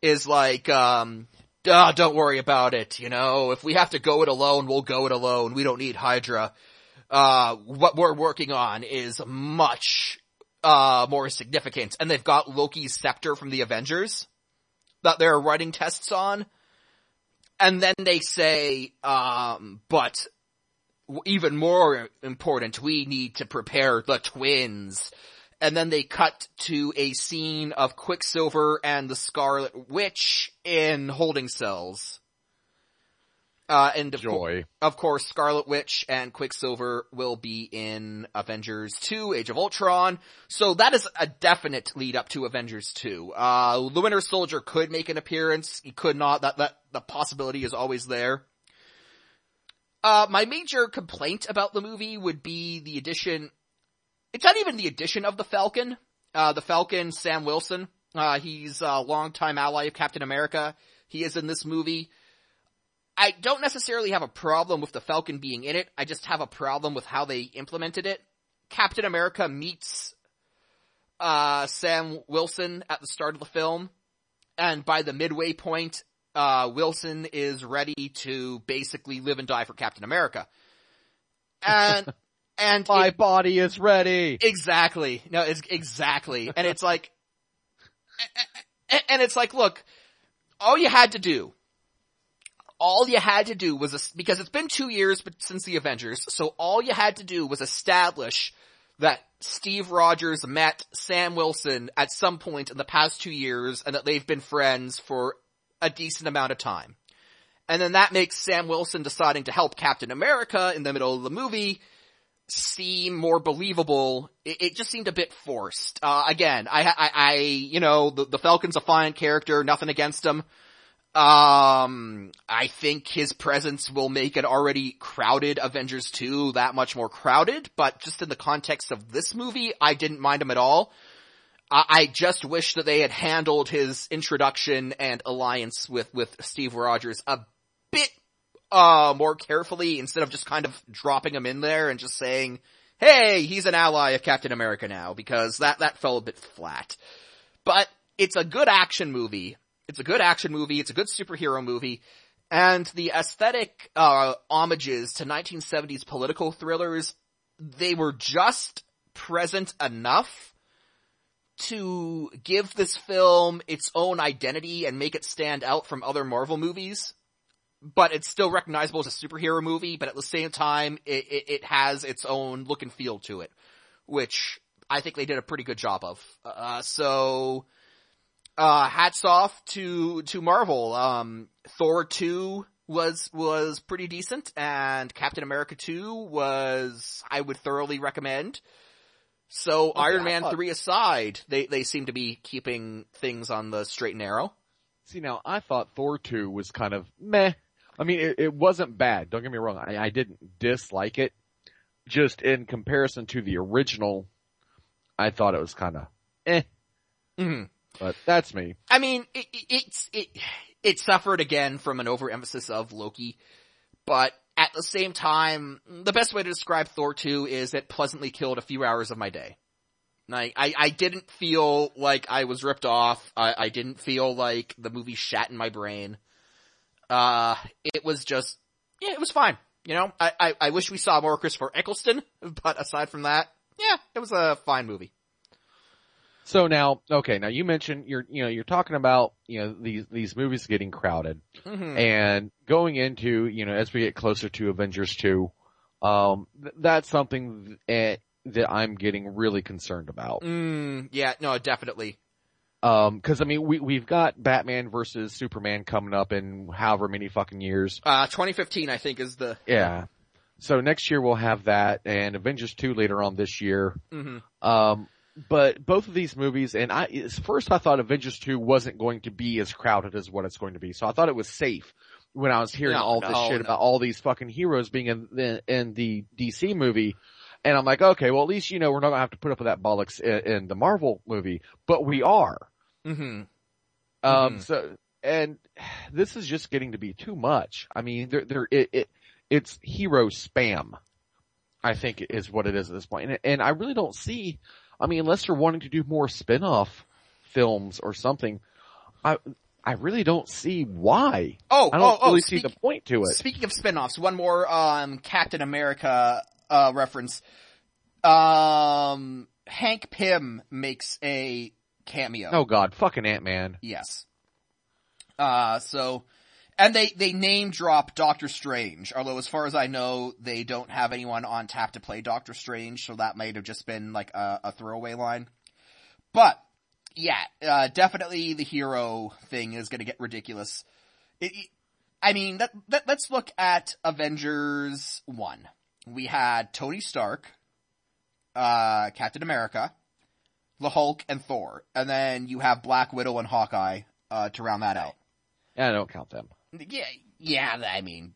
is like, um, Duh, don't worry about it, you know, if we have to go it alone, we'll go it alone. We don't need Hydra. uh, what we're working on is much, uh, more significant. And they've got Loki's scepter from the Avengers that they're writing tests on. And then they say, um, but even more important, we need to prepare the twins. And then they cut to a scene of Quicksilver and the Scarlet Witch in holding cells. Uh, and of, Joy. of course, Scarlet Witch and Quicksilver will be in Avengers 2, Age of Ultron. So that is a definite lead up to Avengers 2. Uh, the Winter Soldier could make an appearance. He could not. That, that, the possibility is always there. Uh, my major complaint about the movie would be the addition, it's not even the addition of the Falcon. Uh, the Falcon, Sam Wilson, uh, he's a longtime ally of Captain America. He is in this movie. I don't necessarily have a problem with the Falcon being in it. I just have a problem with how they implemented it. Captain America meets, uh, Sam Wilson at the start of the film. And by the midway point, uh, Wilson is ready to basically live and die for Captain America. And, and My it- body is ready. Exactly. No, it's exactly. And it's like, and it's like, look, all you had to do, all you had to do was, because it's been two years since the Avengers, so all you had to do was establish that Steve Rogers met Sam Wilson at some point in the past two years and that they've been friends for a decent amount of time. And then that makes Sam Wilson deciding to help Captain America in the middle of the movie seem more believable. It, it just seemed a bit forced. Uh, again, I, I, I, you know, the, the Falcon's a fine character, nothing against him. Um, I think his presence will make an already crowded Avengers 2 that much more crowded, but just in the context of this movie, I didn't mind him at all. I, I just wish that they had handled his introduction and alliance with, with Steve Rogers a bit uh, more carefully instead of just kind of dropping him in there and just saying, hey, he's an ally of Captain America now, because that, that fell a bit flat. But it's a good action movie. It's a good action movie. It's a good superhero movie. And the aesthetic, uh, homages to 1970s political thrillers, they were just present enough to give this film its own identity and make it stand out from other Marvel movies but it's still recognizable as a superhero movie, but at the same time, it, it, it, has its own look and feel to it, which I think they did a pretty good job of. Uh, so, uh, hats off to, to Marvel. Um, Thor 2 was, was pretty decent, and Captain America 2 was, I would thoroughly recommend. So Okay, Iron Man thought- 3 aside, they, they seem to be keeping things on the straight and narrow. See now, I thought Thor 2 was kind of meh. I mean, it, it wasn't bad. Don't get me wrong. I, I didn't dislike it. Just in comparison to the original, I thought it was kind of eh. Mhm. But that's me. I mean, it, it, it's, it, it suffered again from an overemphasis of Loki, but at the same time, the best way to describe Thor 2 is it pleasantly killed a few hours of my day. Like, I, I didn't feel like I was ripped off. I, I didn't feel like the movie shat in my brain. Uh, it was just, yeah, it was fine. You know, I, I, I wish we saw more Christopher Eccleston, but aside from that, yeah, it was a fine movie. So now, okay, now you mentioned you're, you know, you're talking about, you know, these, these movies getting crowded hmm and going into, you know, as we get closer to Avengers 2, um, th- that's something that, that I'm getting really concerned about. Mm, yeah, no, definitely. Um, cause I mean, we, we've got Batman versus Superman coming up in however many fucking years. Uh, 2015, I think, is the. Yeah. So next year we'll have that and Avengers 2 later on this year. hmm Um, but both of these movies, and I, at first I thought Avengers 2 wasn't going to be as crowded as what it's going to be. So I thought it was safe when I was hearing No, all this no, shit no. about all these fucking heroes being in the, in the DC movie. And I'm like, okay, well at least, you know, we're not gonna have to put up with that bollocks in, in the Marvel movie, but we are. hmm Um, Mhm. so, and this is just getting to be too much. I mean, there, there, it, it, it's hero spam. I think is what it is at this point. And, and I really don't see, I mean, unless they're wanting to do more spin-off films or something, I, I really don't see why. Oh, I don't oh, oh, really speak- see the point to it. Speaking of spin-offs, one more, um, Captain America, uh, reference. Um, Hank Pym makes a cameo. Oh god, fucking Ant-Man. Yes. Uh, so, and they, they name drop Doctor Strange, although as far as I know, they don't have anyone on tap to play Doctor Strange, so that might have just been like a, a throwaway line. But, yeah, uh, definitely the hero thing is gonna get ridiculous. It, it, I mean, that, that, let's look at Avengers 1. We had Tony Stark, uh, Captain America, the Hulk, and Thor. And then you have Black Widow and Hawkeye, uh, to round that out. Yeah, I don't count them. Yeah, yeah, I mean,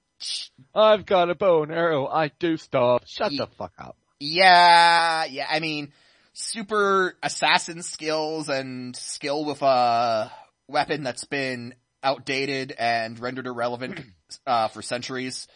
I've got a bow and arrow. I do stuff. Shut Ye- the fuck up. yeah, yeah, I mean, super assassin skills and skill with a weapon that's been outdated and rendered irrelevant, uh, for centuries.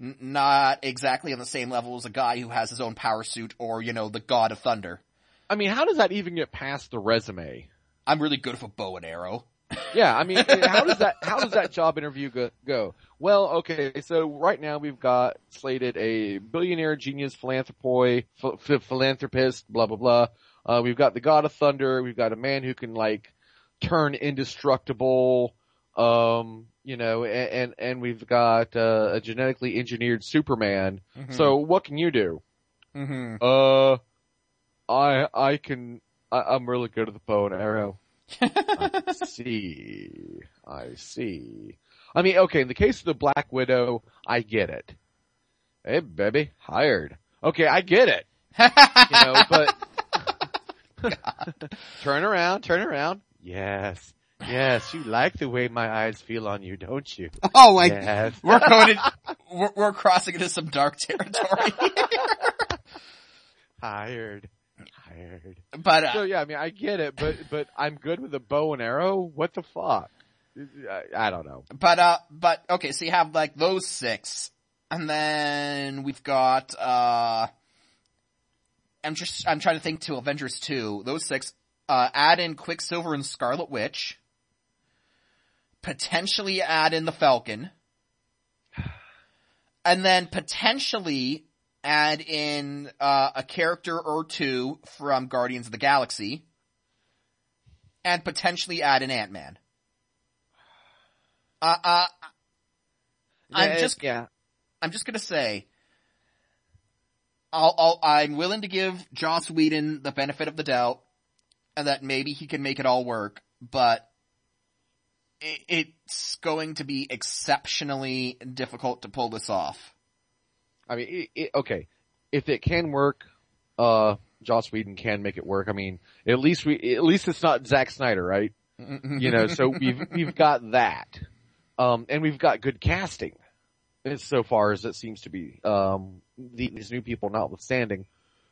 N- not exactly on the same level as a guy who has his own power suit or, you know, the God of Thunder. I mean, how does that even get past the resume? I'm really good with a bow and arrow. Yeah, I mean, how does that how does that job interview go, go? Well, okay, so right now we've got slated a billionaire genius philanthropoi, ph- ph- philanthropist, blah blah blah. Uh, we've got the God of Thunder. We've got a man who can like turn indestructible. Um, you know, and and, and we've got uh, a genetically engineered Superman. So what can you do? mm-hmm. Uh, I I can. I, I'm really good at the bow and arrow. I see. I see. I mean, okay, in the case of the Black Widow, I get it. Hey, baby, hired. Okay, I get it. You know, but turn around, turn around. Yes, yes, you like the way my eyes feel on you, don't you? oh, like, Yes. we're going to, we're, we're crossing into some dark territory. Hired. Hired. but, So uh, yeah, I mean, I get it, but, but I'm good with a bow and arrow? What the fuck? I, I don't know. but, uh, but, okay, so you have like those six, and then we've got, uh, I'm just, I'm trying to think to Avengers 2, those six, uh, add in Quicksilver and Scarlet Witch, potentially add in the Falcon, and then potentially add in, uh, a character or two from Guardians of the Galaxy, and potentially add an Ant-Man. Uh, uh, I'm Yeah, just- yeah. I'm just gonna say, I'll, I'll, I'm willing to give Joss Whedon the benefit of the doubt, and that maybe he can make it all work, but it, it's going to be exceptionally difficult to pull this off. I mean, it, it, okay, if it can work, uh, Joss Whedon can make it work. I mean, at least we, at least it's not Zack Snyder, right? You know, so we've, we've got that. Um, and we've got good casting. As so far as it seems to be, um, the, these new people notwithstanding.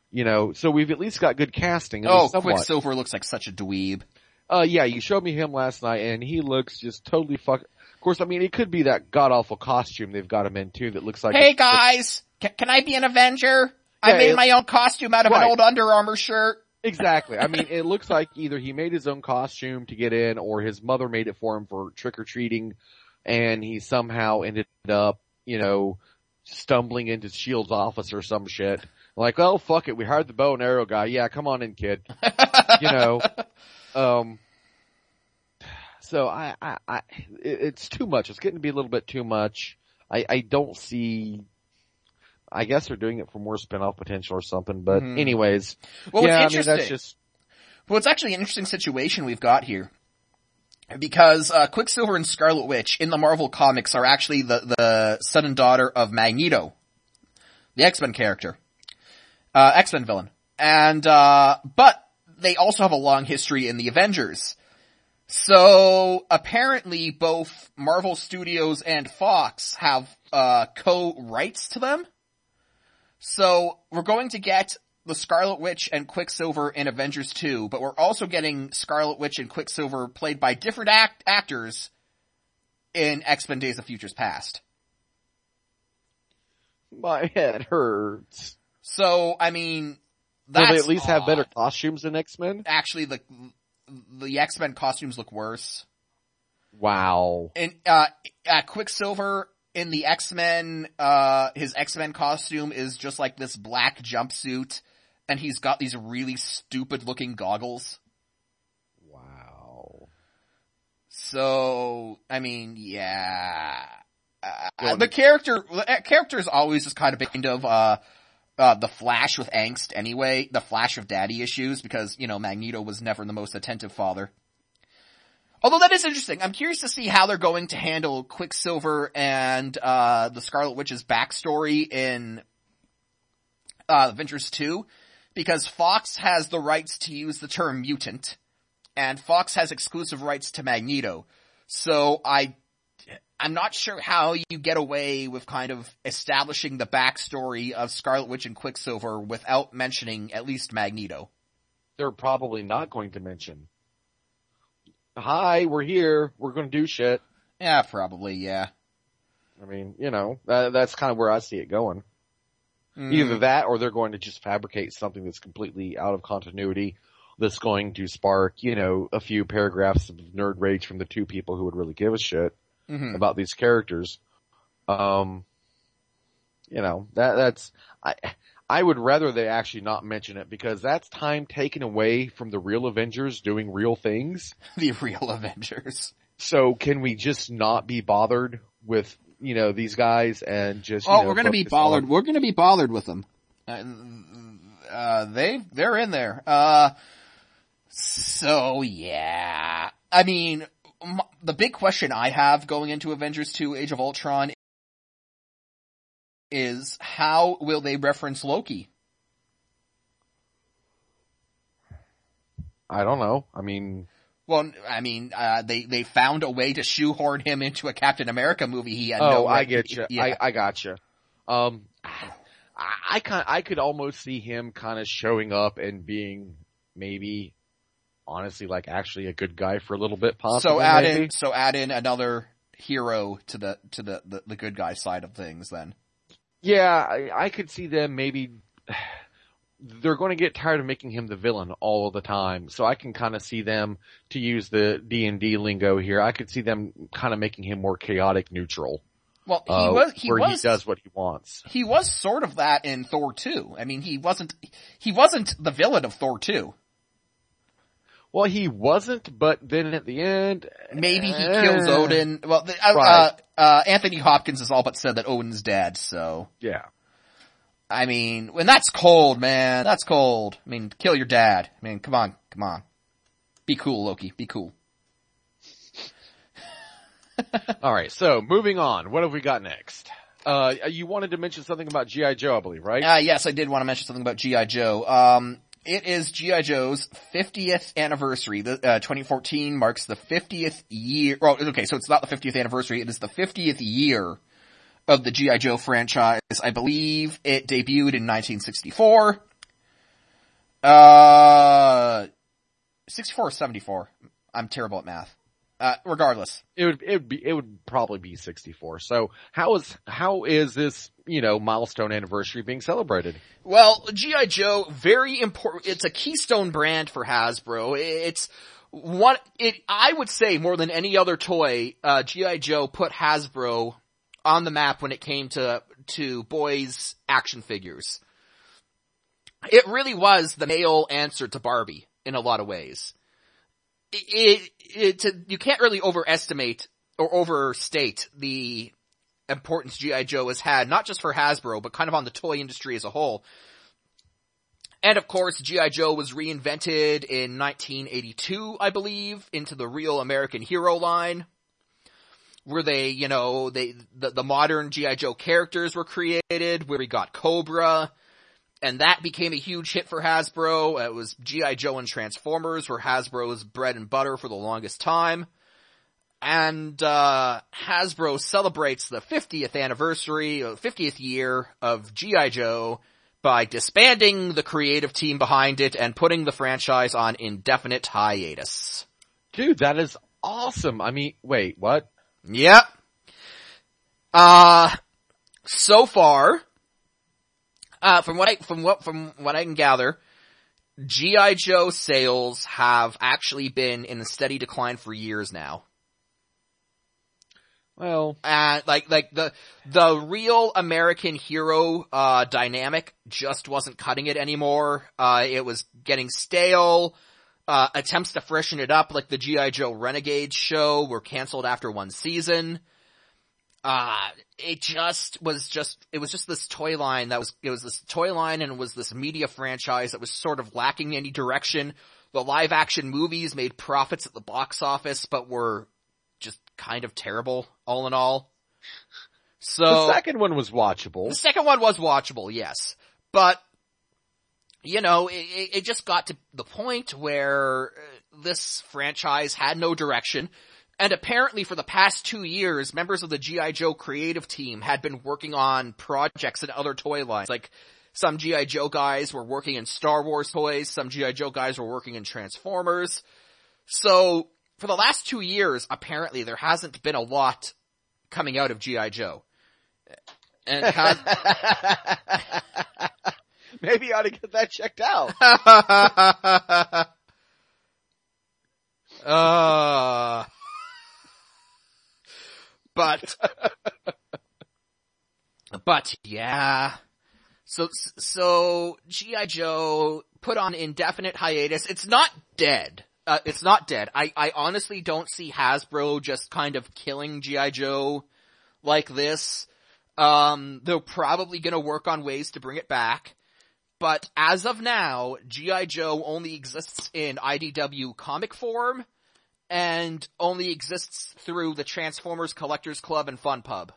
You know, so we've at least got good casting. oh. Quicksilver looks like such a dweeb. Uh, yeah, you showed me him last night and he looks just totally fuck. Of course, I mean, it could be that god awful costume they've got him in too that looks like Hey it's- guys, can, can I be an Avenger? I Yeah, made it- my own costume out of an old Under Armour shirt. Exactly. I mean, it looks like either he made his own costume to get in or his mother made it for him for trick or treating and he somehow ended up, you know, stumbling into Shield's office or some shit. Like, oh fuck it, we hired the bow and arrow guy. Yeah, come on in kid. you know, um, so I, I, I, it's too much. It's getting to be a little bit too much. I, I don't see, I guess they're doing it for more spin-off potential or something, but Mhm. anyways. Well, yeah, I what's mean, interesting. that's just, Well, it's actually an interesting situation we've got here. Because, uh, Quicksilver and Scarlet Witch in the Marvel comics are actually the, the son and daughter of Magneto. The X-Men character. Uh, X-Men villain. And, uh, but they also have a long history in the Avengers. So, apparently both Marvel Studios and Fox have, uh, co-rights to them. So, we're going to get the Scarlet Witch and Quicksilver in Avengers 2, but we're also getting Scarlet Witch and Quicksilver played by different act- actors in X-Men Days of Futures Past. my head hurts. So, I mean, Will they at least have better costumes than X-Men? Actually, the, the X-Men costumes look worse. Wow. And, uh, uh, Quicksilver in the X-Men, uh, his X-Men costume is just like this black jumpsuit and he's got these really stupid looking goggles. Wow. So, I mean, yeah. Uh, the character, the character is always just kind of kind of, uh, uh, the Flash with angst anyway, the Flash of daddy issues because, you know, Magneto was never the most attentive father. Although that is interesting. I'm curious to see how they're going to handle Quicksilver and, uh, the Scarlet Witch's backstory in, uh, Avengers 2 because Fox has the rights to use the term mutant and Fox has exclusive rights to Magneto. So I I'm not sure how you get away with kind of establishing the backstory of Scarlet Witch and Quicksilver without mentioning at least Magneto. They're probably not going to mention. Hi, we're here. We're going to do shit. Yeah, probably, yeah. I mean, you know, that, that's kind of where I see it going. Mm. Either that or they're going to just fabricate something that's completely out of continuity that's going to spark, you know, a few paragraphs of nerd rage from the two people who would really give a shit mm-hmm. about these characters. Um, you know, that, that's, I, I would rather they actually not mention it because that's time taken away from the real Avengers doing real things. the real Avengers. So can we just not be bothered with, you know, these guys and just, Oh, know, we're gonna be bothered. On... We're gonna be bothered with them. Uh, uh, they, they're in there. Uh, so yeah. I mean, the big question I have going into Avengers 2 Age of Ultron is how will they reference Loki? I don't know. I mean, well, I mean, uh, they they found a way to shoehorn him into a Captain America movie. He had oh, no. I get you. Yeah. I I got you. Um, I, I I could almost see him kind of showing up and being maybe honestly like actually a good guy for a little bit possibly. So add maybe. in, so add in another hero to the, to the, the, the good guy side of things then. Yeah, I, I could see them maybe, they're going to get tired of making him the villain all the time. So I can kind of see them, to use the D&D lingo here, I could see them kind of making him more chaotic neutral. Well, he uh, was, he where was, he does what he wants. He was sort of that in Thor 2. I mean, he wasn't, he wasn't the villain of Thor 2. Well, he wasn't, but then at the end, maybe he uh, kills Odin. Well, the, uh, right. uh, uh, Anthony Hopkins has all but said that Odin's dead. So yeah. I mean, when that's cold, man, that's cold. I mean, kill your dad. I mean, come on, come on. Be cool, Loki. Be cool. all right. So moving on. What have we got next? Uh, you wanted to mention something about G.I. Joe, I believe, right? Uh, yes, I did want to mention something about G.I. Joe. Um, it is G.I. Joe's 50th anniversary. The, uh, 2014 marks the 50th year, well, okay, so it's not the 50th anniversary, it is the 50th year of the G.I. Joe franchise. I believe it debuted in 1964. Uh, 64 or 74. I'm terrible at math. Uh, regardless. It would, it would be, it would probably be 64. So how is, how is this, you know, milestone anniversary being celebrated? Well, G.I. Joe, very important, it's a keystone brand for Hasbro. It's, what it I would say more than any other toy, uh, GI Joe put Hasbro on the map when it came to to boys action figures. It really was the male answer to Barbie in a lot of ways it, it, it, you can't really overestimate or overstate the importance G.I. Joe has had, not just for Hasbro, but kind of on the toy industry as a whole. And of course, G.I. Joe was reinvented in 1982, I believe, into the real American hero line. Where they, you know, they, the, the modern G.I. Joe characters were created, where we got Cobra, and that became a huge hit for Hasbro. It was G.I. Joe and Transformers were Hasbro's bread and butter for the longest time. And, uh, Hasbro celebrates the 50th anniversary, 50th uh, year of G.I. Joe by disbanding the creative team behind it and putting the franchise on indefinite hiatus. Dude, that is awesome. I mean, wait, what? Yep. Uh, so far, uh, from what I, from what, from what I can gather, G.I. Joe sales have actually been in a steady decline for years now. Well, and like like the the real American hero uh dynamic just wasn't cutting it anymore. Uh it was getting stale. Uh attempts to freshen it up like the GI Joe Renegade show were canceled after one season. Uh it just was just it was just this toy line that was it was this toy line and it was this media franchise that was sort of lacking any direction. The live action movies made profits at the box office but were just kind of terrible, all in all. So the second one was watchable. The second one was watchable, yes, but you know, it, it just got to the point where uh, this franchise had no direction. And apparently for the past two years, members of the G.I. Joe creative team had been working on projects and other toy lines. Like, some G.I. Joe guys were working in Star Wars toys, some G.I. Joe guys were working in Transformers. So, for the last two years, apparently there hasn't been a lot coming out of G.I. Joe. And has, Maybe you ought to get that checked out. uh, but, but yeah. So, so G.I. Joe put on indefinite hiatus. It's not dead. Uh, it's not dead. I, I honestly don't see Hasbro just kind of killing G.I. Joe like this. Um, they're probably gonna work on ways to bring it back. But as of now, G.I. Joe only exists in IDW comic form and only exists through the Transformers Collectors Club and Fun Pub.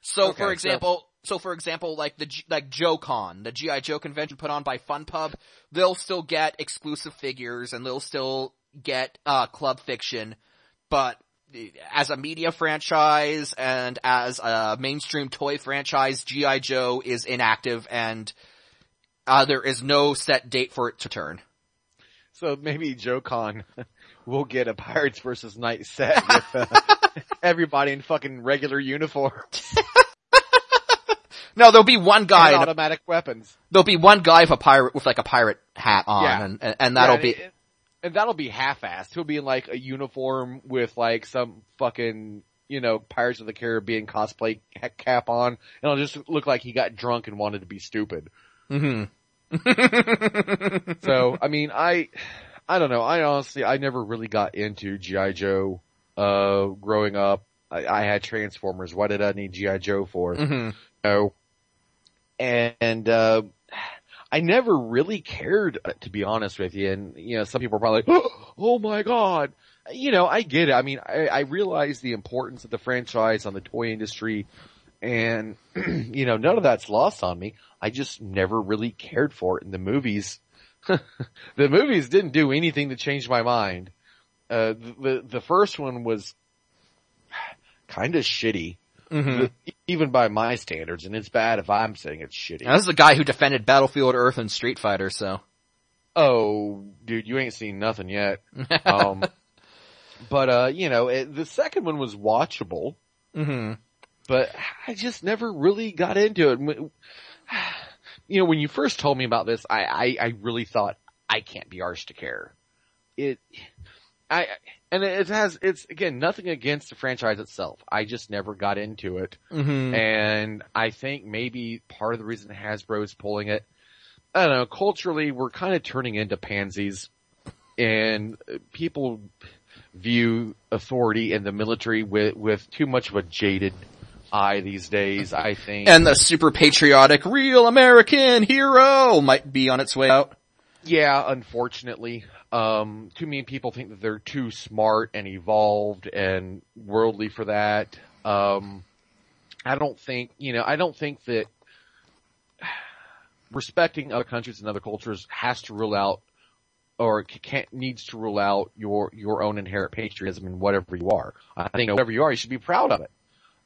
So Okay, for example, so for example, like the, like JoeCon, the G.I. Joe convention put on by Fun Pub, they'll still get exclusive figures and they'll still get, uh, club fiction, but as a media franchise and as a mainstream toy franchise, G.I. Joe is inactive and, uh, there is no set date for it to turn. So maybe Joe Con will get a Pirates versus Knight set with uh, everybody in fucking regular uniform No, there'll be one guy, and in a- automatic weapons. there'll be one guy with a pirate, with like a pirate hat on Yeah. and, and, and that'll Yeah, be, and, and that'll be half-assed. He'll be in like a uniform with like some fucking, you know, Pirates of the Caribbean cosplay cap on, and it'll just look like he got drunk and wanted to be stupid. hmm So, I mean, I, I don't know. I honestly, I never really got into G.I. Joe, uh, growing up. I, I had Transformers. What did I need G.I. Joe for? hmm know, and, uh, I never really cared, uh, to be honest with you. And, you know, some people are probably like, oh my god. You know, I get it. I mean, I, I realize the importance of the franchise on the toy industry and, you know, none of that's lost on me. I just never really cared for it in the movies. the movies didn't do anything to change my mind. Uh, the, the first one was kind of shitty hmm even by my standards, and it's bad if I'm saying it's shitty. Now, this is the guy who defended Battlefield Earth and Street Fighter, so. oh, dude, you ain't seen nothing yet. Um, but uh, you know, it, the second one was watchable, hmm but I just never really got into it. You know, when you first told me about this, I, I, I really thought I can't be arsed to care. It, I, and it has, it's again, nothing against the franchise itself. I just never got into it. hmm And I think maybe part of the reason Hasbro is pulling it, I don't know, culturally we're kind of turning into pansies and people view authority and the military with, with too much of a jaded eye these days, I think. And the super patriotic real American hero might be on its way out. yeah, unfortunately, um, too many people think that they're too smart and evolved and worldly for that. Um, I don't think, you know, I don't think that respecting other countries and other cultures has to rule out or can't, needs to rule out your, your own inherent patriotism in whatever you are. I think whatever you are, you should be proud of it.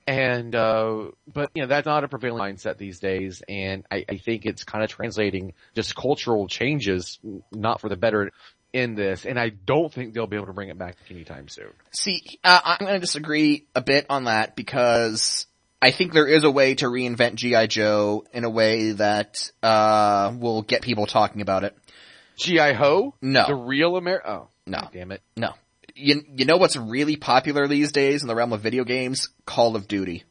And, uh, but you know, that's not a prevailing mindset these days. And I, I think it's kind of translating just cultural changes, not for the better in this. And I don't think they'll be able to bring it back anytime soon. See, uh, I'm gonna disagree a bit on that because I think there is a way to reinvent G.I. Joe in a way that, uh, will get people talking about it. G.I. Ho? No. The real Amer- oh. No. God Damn it. No. You, you know what's really popular these days in the realm of video games? Call of Duty.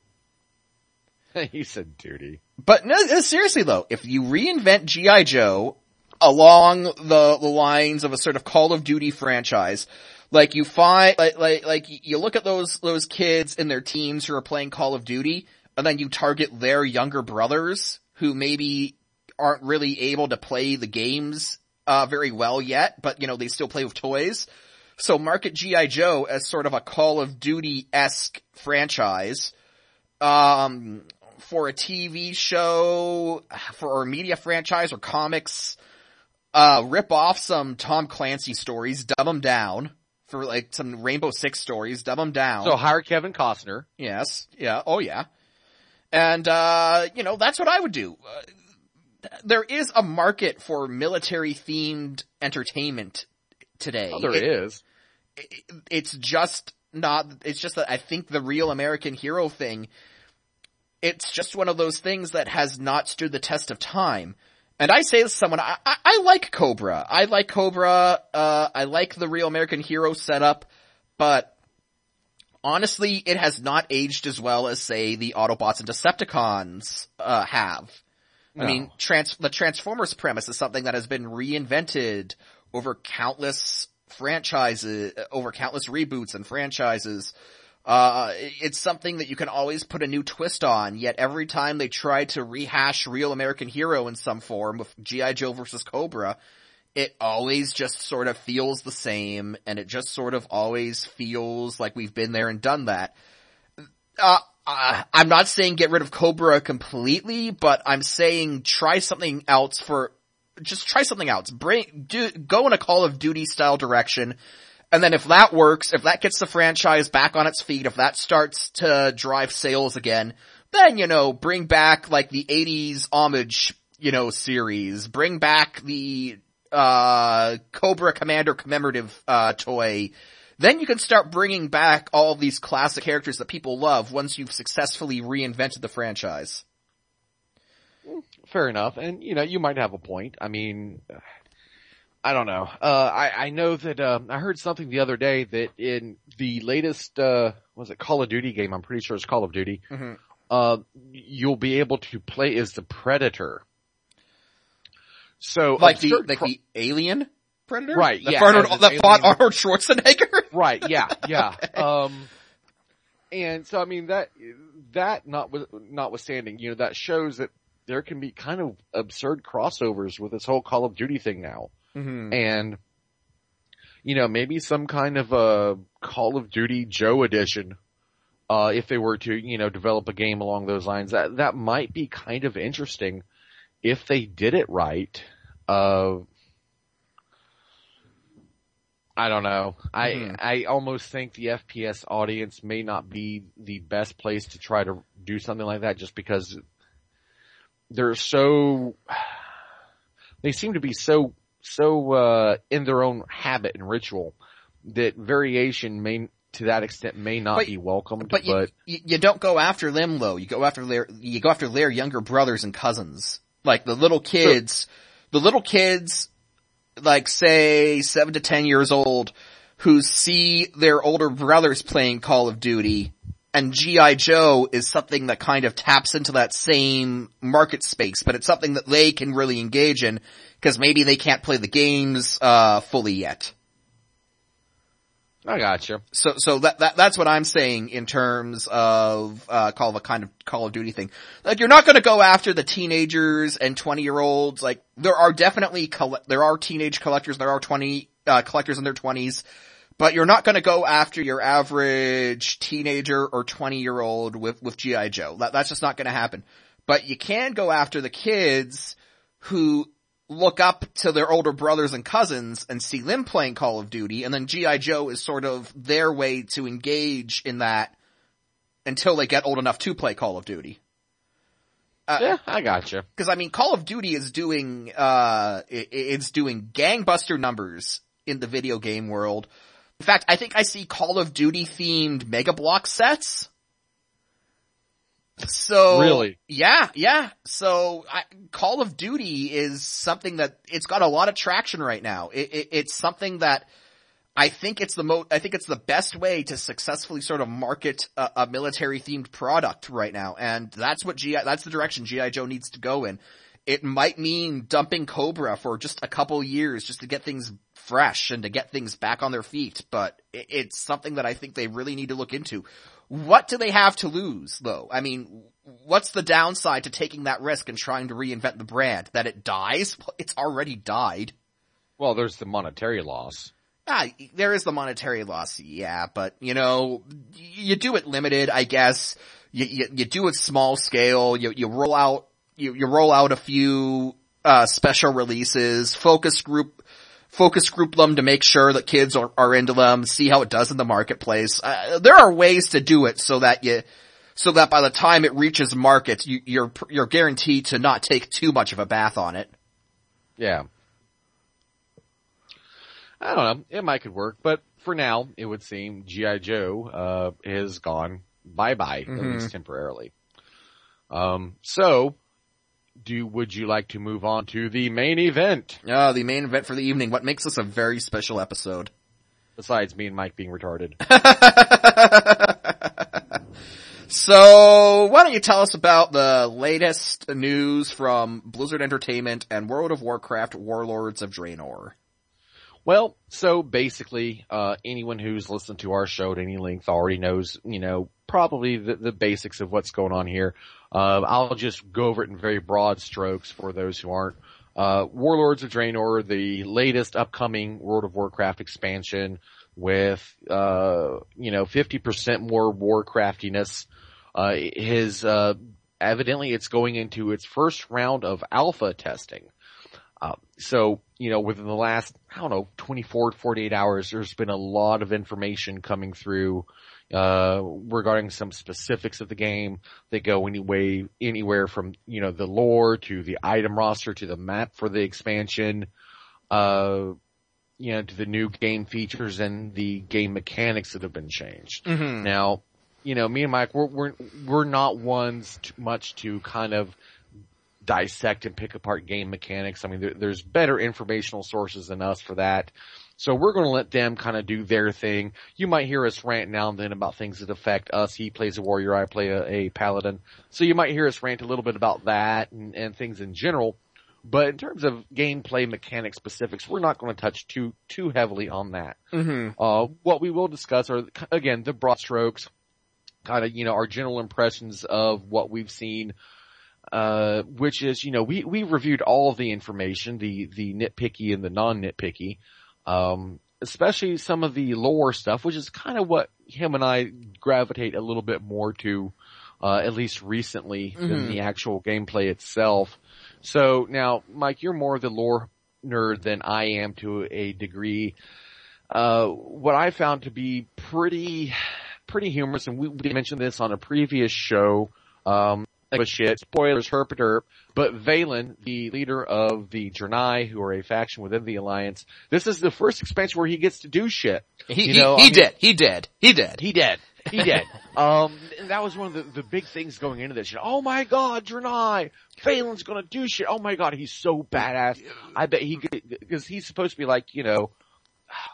you said duty. But no, no, seriously though, if you reinvent G.I. Joe along the, the lines of a sort of Call of Duty franchise, like you find, like, like, like you look at those, those kids in their teams who are playing Call of Duty, and then you target their younger brothers who maybe aren't really able to play the games, uh, very well yet, but you know, they still play with toys. So market G.I. Joe as sort of a Call of Duty-esque franchise, um, for a TV show, for a media franchise or comics, uh, rip off some Tom Clancy stories, dumb them down for like some Rainbow Six stories, dumb them down. So hire Kevin Costner. Yes. Yeah. Oh yeah. And, uh, you know, that's what I would do. Uh, there is a market for military themed entertainment today. Oh, there It- is. It- it's just not, it's just that I think the real American hero thing, it's just one of those things that has not stood the test of time. And I say this to someone, I, I, I like Cobra. I like Cobra, uh, I like the real American hero setup, but honestly, it has not aged as well as say the Autobots and Decepticons, uh, have. I mean, trans- the Transformers premise is something that has been reinvented over countless franchises, over countless reboots and franchises. Uh, it's something that you can always put a new twist on, yet every time they try to rehash Real American Hero in some form with G.I. Joe versus Cobra, it always just sort of feels the same, and it just sort of always feels like we've been there and done that. Uh, uh, I'm not saying get rid of Cobra completely, but I'm saying try something else for, just try something else. Bring, do, go in a Call of Duty style direction. And then if that works, if that gets the franchise back on its feet, if that starts to drive sales again, then, you know, bring back like the 80s homage, you know, series. Bring back the, uh, Cobra Commander commemorative, uh, toy. Then you can start bringing back all these classic characters that people love once you've successfully reinvented the franchise. Fair enough. And, you know, you might have a point. I mean, I don't know. Uh, I, I know that, um, I heard something the other day that in the latest, uh, was it Call of Duty game? I'm pretty sure it's Call of Duty. Mhm. Uh, you'll be able to play as the Predator. So, Like the, like cro- the alien predator? Right, That yeah, fought Arnold, an that fought. Arnold Schwarzenegger? Right, yeah, yeah. Um, and so I mean that, that not, notwithstanding, you know, that shows that there can be kind of absurd crossovers with this whole Call of Duty thing now. mm-hmm. And, you know, maybe some kind of a Call of Duty Joe edition, uh, if they were to, you know, develop a game along those lines, that, that might be kind of interesting if they did it right. Uh, I don't know. I, I almost think the FPS audience may not be the best place to try to do something like that just because they're so, they seem to be so, so, uh, in their own habit and ritual that variation may, to that extent may not But- be welcomed, But, but, you, you, you don't go after them though. You go after their, you go after their younger brothers and cousins. Like the little kids, the little kids, like say seven to ten years old, who see their older brothers playing Call of Duty, and G.I. Joe is something that kind of taps into that same market space, but it's something that they can really engage in, cause maybe they can't play the games, uh, fully yet. I gotcha. So, so that, that, that's what I'm saying in terms of, uh, call of a kind of Call of Duty thing. Like, you're not gonna go after the teenagers and 20 year olds, like, there are definitely, there are teenage collectors, there are 20, uh, collectors in their 20s, but you're not gonna go after your average teenager or 20 year old with, with G.I. Joe. That, that's just not gonna happen. But you can go after the kids who look up to their older brothers and cousins and see them playing Call of Duty, and then G.I. Joe is sort of their way to engage in that until they get old enough to play Call of Duty. Uh, Yeah, I gotcha. Cause I mean, Call of Duty is doing, uh, it, it's doing gangbuster numbers in the video game world. In fact, I think I see Call of Duty themed Mega Bloks sets. So Really? yeah, yeah. So I, Call of Duty is something that it's got a lot of traction right now. It, it, it's something that I think it's the mo, I think it's the best way to successfully sort of market a, a military themed product right now. And that's what GI, that's the direction GI Joe needs to go in. It might mean dumping Cobra for just a couple years just to get things fresh and to get things back on their feet, but it's something that I think they really need to look into. What do they have to lose though? I mean, what's the downside to taking that risk and trying to reinvent the brand? That it dies? It's already died. Well, there's the monetary loss. Ah, there is the monetary loss, yeah, but you know, you do it limited, I guess. You, you, you do it small scale, you, you roll out, you, you roll out a few, uh, special releases, focus group, focus group them to make sure that kids are, are into them, see how it does in the marketplace. Uh, there are ways to do it so that you, so that by the time it reaches market, you, you're, you're guaranteed to not take too much of a bath on it. Yeah. I don't know. It might could work, but for now, it would seem GI Joe uh, is gone bye bye Mhm. at least temporarily. Um, so, do would you like to move on to the main event? Uh, the main event for the evening, what makes this a very special episode. Besides me and Mike being retarded. so, why don't you tell us about the latest news from Blizzard Entertainment and World of Warcraft Warlords of Draenor? Well, so basically, uh, anyone who's listened to our show at any length already knows, you know, probably the, the basics of what's going on here. Uh, I'll just go over it in very broad strokes for those who aren't. Uh, Warlords of Draenor, the latest upcoming World of Warcraft expansion with, uh, you know, 50% more Warcraftiness, uh, his, uh, evidently it's going into its first round of alpha testing. Uh, so, you know, within the last, I don't know, 24, 48 hours, there's been a lot of information coming through, uh, regarding some specifics of the game. They go anyway, anywhere from, you know, the lore to the item roster to the map for the expansion, uh, you know, to the new game features and the game mechanics that have been changed. Mm-hmm. Now, you know, me and Mike, we're, we're, we're not ones too much to kind of dissect and pick apart game mechanics. I mean, there, there's better informational sources than us for that. So we're going to let them kind of do their thing. You might hear us rant now and then about things that affect us. He plays a warrior, I play a, a paladin. So you might hear us rant a little bit about that and, and things in general. But in terms of gameplay mechanic specifics, we're not going to touch too, too heavily on that. Mm-hmm. Uh, what we will discuss are, again, the broad strokes, kind of, you know, our general impressions of what we've seen, uh, which is, you know, we, we reviewed all of the information, the, the nitpicky and the non-nitpicky, um, especially some of the lore stuff, which is kind of what him and I gravitate a little bit more to, uh, at least recently than Mhm. the actual gameplay itself. So now, Mike, you're more of the lore nerd than I am to a degree. Uh, what I found to be pretty, pretty humorous, and we, we mentioned this on a previous show, um, but shit, spoilers, herp derp, but Velen, the leader of the Draenei, who are a faction within the Alliance, this is the first expansion where he gets to do shit. He, You he, know, he I mean- did. He did. He did. He did. He did. um, and that was one of the, the big things going into this. You know, oh my god, Draenei! Velen's gonna do shit. Oh my god, he's so badass. I bet he, because he's supposed to be like, you know,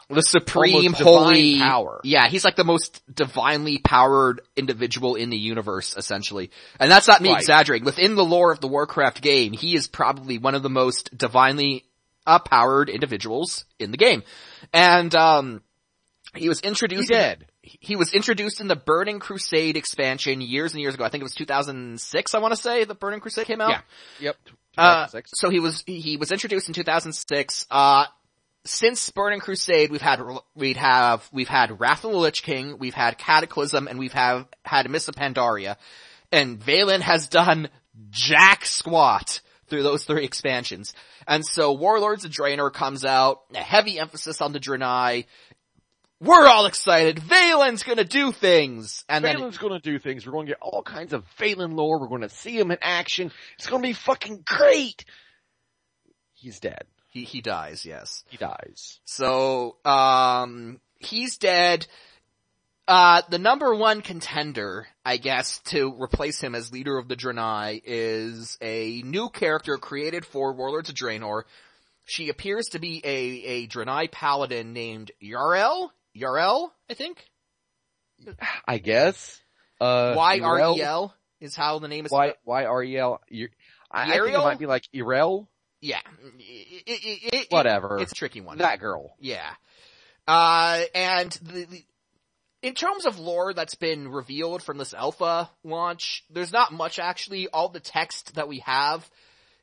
the supreme holy power. Yeah, he's like the most divinely powered individual in the universe, essentially. And that's not me Right. exaggerating. Within the lore of the Warcraft game, he is probably one of the most divinely uh, powered individuals in the game. And um he was he introduced did. he was introduced in the Burning Crusade expansion years and years ago. I think it was 2006, I want to say, the Burning Crusade came out. Yeah. Yep. Uh, so he was he was introduced in 2006. Uh, since Burning Crusade, we've had we'd have we've had Wrath of the Lich King, we've had Cataclysm, and we've have had Mists of Pandaria, and Velen has done jack squat through those three expansions. And so Warlords of Draenor comes out, a heavy emphasis on the Draenei. We're all excited. Velen's gonna do things, and Velen's gonna do things. We're gonna get all kinds of Velen lore. We're gonna see him in action. It's gonna be fucking great. He's dead. He he dies. Yes. He dies. So, um, he's dead. Uh, the number one contender, I guess, to replace him as leader of the Draenei is a new character created for Warlords of Draenor She appears to be a, a Draenei paladin named Yarel? Yarel, I think? I guess. Uh, Y-R-E-L is how the name is Y. Y R E L. I, I think it might be like Irel. Yeah. It- it- it- Whatever. It's a tricky one. That girl. Yeah. Uh, and the, the, in terms of lore that's been revealed from this alpha launch, there's not much actually. All the text that we have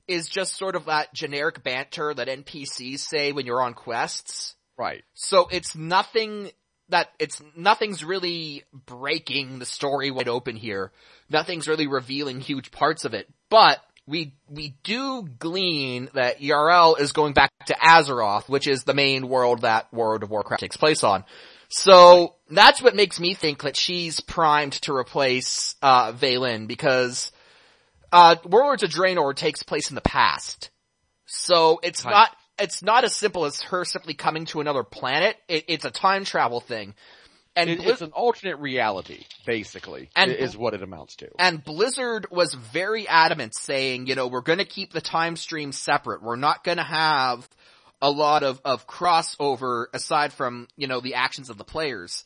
is just sort of that generic banter that NPCs say when you're on quests. Right. So it's nothing that, it's, nothing's really breaking the story wide open here. Nothing's really revealing huge parts of it. But we, we do glean that Yarel is going back to Azeroth, which is the main world that World of Warcraft takes place on. So that's what makes me think that she's primed to replace, uh, Velen because, uh, Warlords of Draenor takes place in the past. So it's not, it's not as simple as her simply coming to another planet. It, it's a time travel thing. And It, Blizz- it's an alternate reality, basically, And- is what it amounts to. And Blizzard was very adamant saying, you know, we're gonna keep the time stream separate. We're not gonna have a lot of, of crossover aside from, you know, the actions of the players.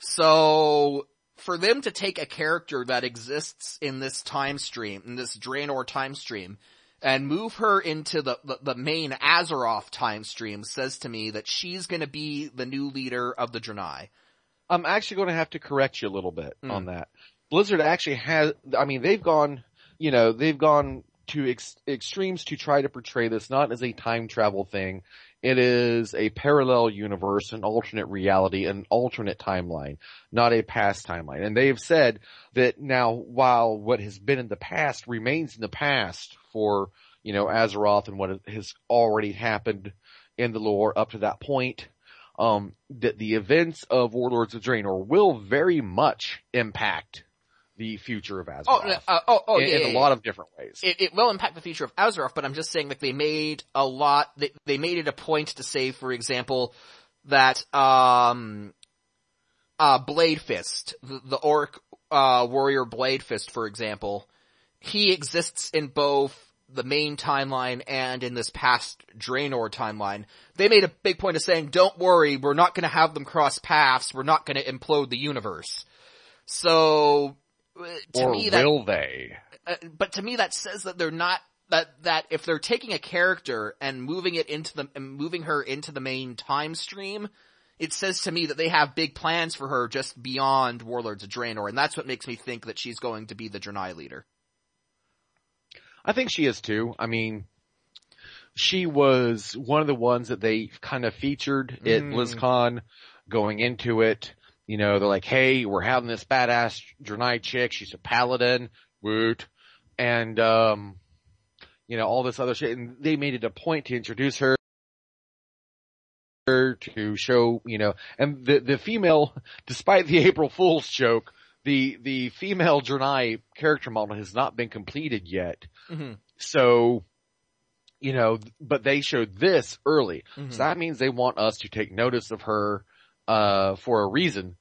So, for them to take a character that exists in this time stream, in this Draenor time stream, and move her into the, the, the main Azeroth time stream says to me that she's gonna be the new leader of the Draenei. I'm actually going to have to correct you a little bit Mm. on that. Blizzard actually has, I mean, they've gone, you know, they've gone to ex- extremes to try to portray this not as a time travel thing. It is a parallel universe, an alternate reality, an alternate timeline, not a past timeline. And they've said that now, while what has been in the past remains in the past for, you know, Azeroth and what has already happened in the lore up to that point, um, that the events of Warlords of Draenor will very much impact the future of Azeroth. Oh, uh, oh, oh, in, yeah, in yeah, a yeah. lot of different ways. it, it will impact the future of Azeroth, but I'm just saying that they made a lot, they, they made it a point to say, for example, that, um, uh, Bladefist, the, the orc, uh, warrior Bladefist, for example, he exists in both the main timeline and in this past Draenor timeline. They made a big point of saying, don't worry, we're not gonna have them cross paths, we're not gonna implode the universe. So, uh, to or me that will they? uh, but to me that says that they're not that that if they're taking a character and moving it into the and moving her into the main time stream, it says to me that they have big plans for her just beyond Warlords of Draenor, and that's what makes me think that she's going to be the Draenei leader. I think she is too. I mean, she was one of the ones that they kind of featured at Mm. BlizzCon going into it. You know, they're like, hey, we're having this badass Draenei chick. She's a paladin. Woot. And, um, you know, all this other shit. And they made it a point to introduce her to show, you know, and the, the female, despite the April Fool's joke, the, the female Draenei character model has not been completed yet. Mm-hmm. So, you know, but they showed this early. Mhm. So that means they want us to take notice of her, uh, for a reason.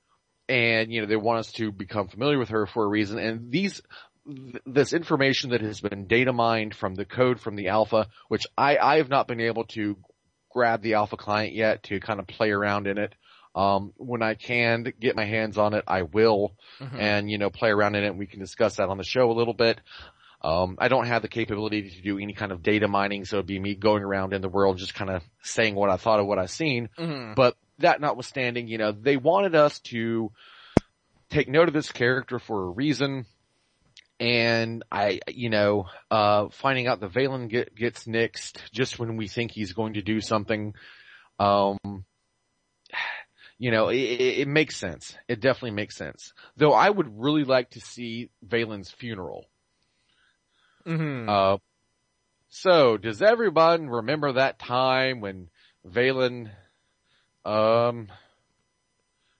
And, you know, they want us to become familiar with her for a reason. And these, th- this information that has been data mined from the code from the alpha, which I, I have not been able to grab the alpha client yet to kind of play around in it. Um, when I can get my hands on it, I will Mhm. and, you know, play around in it and we can discuss that on the show a little bit. Um, I don't have the capability to do any kind of data mining, so it'd be me going around in the world just kind of saying what I thought of what I've seen. Mhm. But that notwithstanding, you know, they wanted us to take note of this character for a reason. And I, you know, uh, finding out the Velen get, gets nixed just when we think he's going to do something, um, you know, it, it, makes sense. It definitely makes sense. Though I would really like to see Velen's funeral. Mhm. Uh, so does everyone remember that time when Velen, um,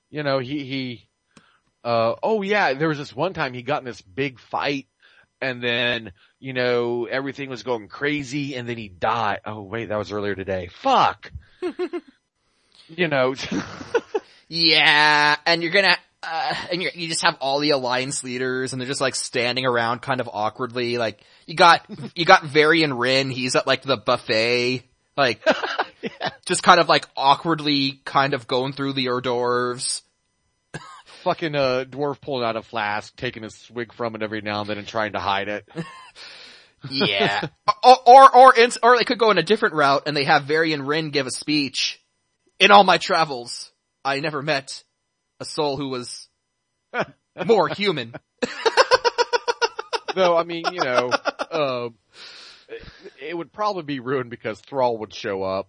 you know, he, he, uh, oh yeah, there was this one time he got in this big fight and then, you know, everything was going crazy and then he died. Oh wait, that was earlier today. Fuck! you know, Yeah, and you're gonna, uh, and you're, you just have all the alliance leaders and they're just like standing around kind of awkwardly, like, you got, you got Varian Wrynn, he's at like the buffet, Like, just kind of like awkwardly kind of going through the hors d'oeuvres. Fucking uh, dwarf pulling out a flask, taking a swig from it every now and then and trying to hide it. Yeah. or, or, or, ins- or they could go in a different route and they have Varian Wrynn give a speech. In all my travels, I never met a soul who was more human. Though, I mean, you know, um, it, it would probably be ruined because Thrall would show up.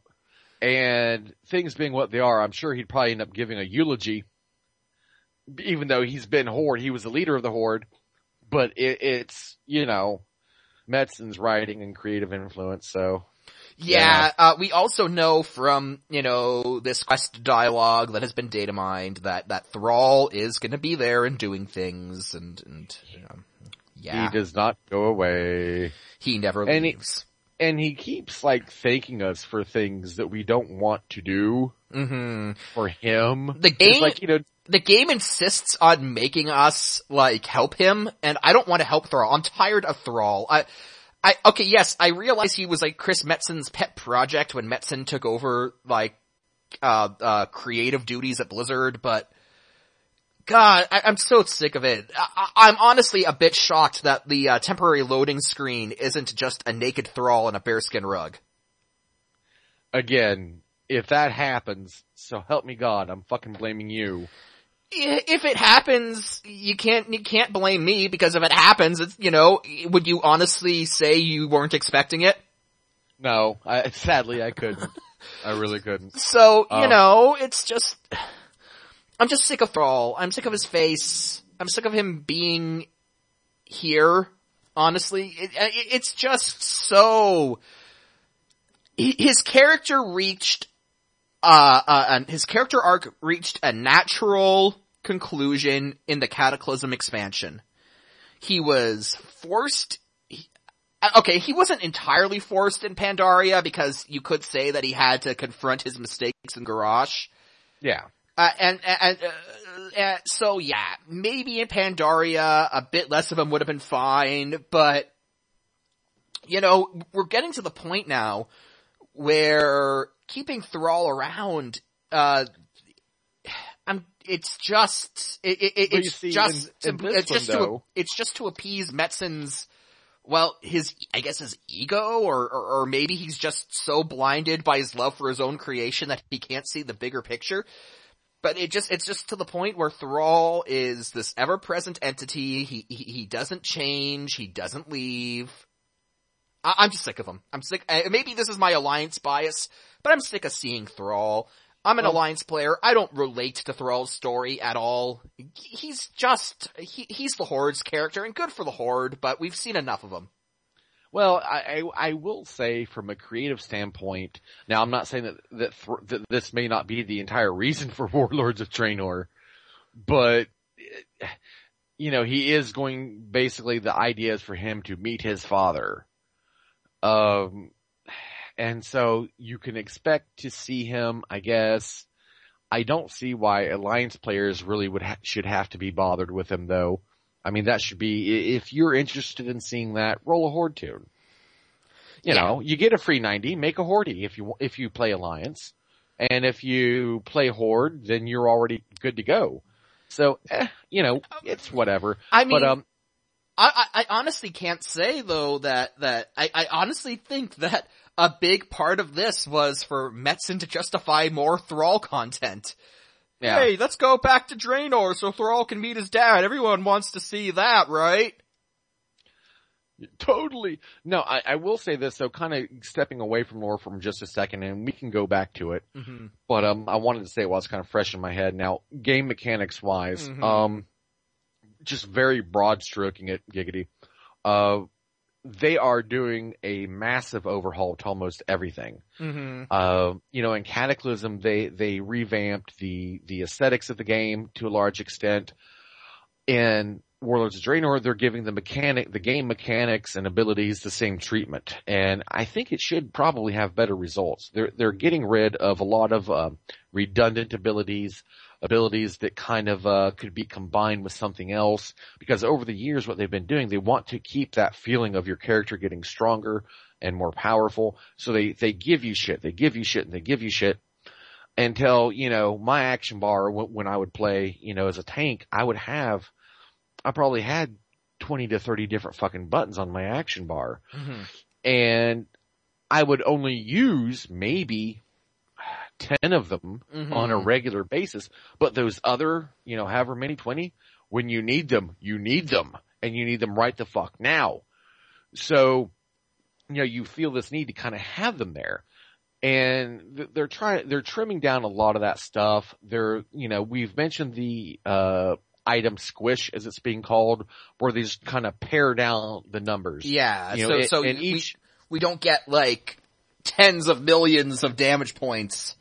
And things being what they are, I'm sure he'd probably end up giving a eulogy. Even though he's been Horde, he was the leader of the Horde. But it, it's, you know, Metzen's writing and creative influence, so. Yeah, Yeah. uh, we also know from, you know, this quest dialogue that has been data mined that, that Thrall is gonna be there and doing things and, and, you know, yeah, He does not go away. he never And he- leaves. And he keeps like thanking us for things that we don't want to do hmm for him. The It's game, like, you know, the game insists on making us like help him, and I don't want to help Thrall. I'm tired of Thrall. I, I okay, yes, I realize he was like Chris Metzen's pet project when Metzen took over like uh uh creative duties at Blizzard, but God, I, I'm so sick of it. I, I'm honestly a bit shocked that the uh, temporary loading screen isn't just a naked Thrall in a bearskin rug. again, if that happens, so help me God, I'm fucking blaming you. If it happens, you can't, you can't blame me because if it happens, it's, you know, would you honestly say you weren't expecting it? No, I, sadly I couldn't. I really couldn't. So, you Um, know, it's just, I'm just sick of Thrall. I'm sick of his face. I'm sick of him being here. Honestly, it, it, it's just so, his character reached, uh, uh, and his character arc reached a natural conclusion in the Cataclysm expansion. He was forced he- uh, Okay, he wasn't entirely forced in Pandaria because you could say that he had to confront his mistakes in Garrosh. Yeah. Uh, and, and, uh, uh, so yeah, maybe in Pandaria, a bit less of him would have been fine, but, you know, we're getting to the point now where keeping Thrall around, uh, I'm, it's just, it, it, it- But you it's see, just, in- in to, it's just to, it's just to appease Metzen's, well, his, I guess his ego, or, or, or maybe he's just so blinded by his love for his own creation that he can't see the bigger picture. But it just, it's just to the point where Thrall is this ever-present entity, he, he, he doesn't change, he doesn't leave. I, I'm just sick of him. I'm sick, uh, maybe this is my alliance bias, but I'm sick of seeing Thrall. I'm an Well- alliance player, I don't relate to Thrall's story at all. He's just, he, he's the Horde's character, and good for the Horde, but we've seen enough of him. Well, I, I, I will say from a creative standpoint, now I'm not saying that, that, th- that this may not be the entire reason for Warlords of Draenor, but, eh, you know, he is going, basically the idea is for him to meet his father. Um, and so you can expect to see him, I guess. I don't see why Alliance players really would ha- should have to be bothered with him though. I mean, that should be, if you're interested in seeing that, roll a Horde tune. You Yeah. know, you get a free 90, make a Horde if you, if you play Alliance. And if you play Horde, then you're already good to go. So, eh, you know, it's whatever. I mean, but, um, I, I, I honestly can't say though that, that, I, I honestly think that a big part of this was for Metzen to justify more Thrall content. yeah. Hey, let's go back to Draenor so Thrall can meet his dad. Everyone wants to see that, right? Totally. No, I, I will say this though, kind of stepping away from lore from just a second and we can go back to it. Mm-hmm. But, um, I wanted to say it while it's kind of fresh in my head. Now, game mechanics wise, Mhm. um, just very broad stroking it, giggity. Uh, they are doing a massive overhaul to almost everything. Mm-hmm. Uh, you know, in Cataclysm, they, they revamped the, the aesthetics of the game to a large extent. In Warlords of Draenor, they're giving the mechanic, the game mechanics and abilities the same treatment. And I think it should probably have better results. They're, they're getting rid of a lot of, um, redundant abilities. Abilities that kind of, uh, could be combined with something else. Because over the years, what they've been doing, they want to keep that feeling of your character getting stronger and more powerful. So they, they give you shit, they give you shit, and they give you shit until, you know, my action bar, when I would play, you know, as a tank, I would have, I probably had 20 to 30 different fucking buttons on my action bar. Mm-hmm. And I would only use maybe 10 of them Mhm. on a regular basis. But those other, you know, however many, 20, when you need them, you need them. And you need them right the fuck now. So, you know, you feel this need to kind of have them there. And th- they're trying, they're trimming down a lot of that stuff. They're, you know, we've mentioned the, uh, item squish as it's being called, where they just kind of pare down the numbers. Yeah, You know, so, it- so and we, each- we don't get like tens of millions of damage points.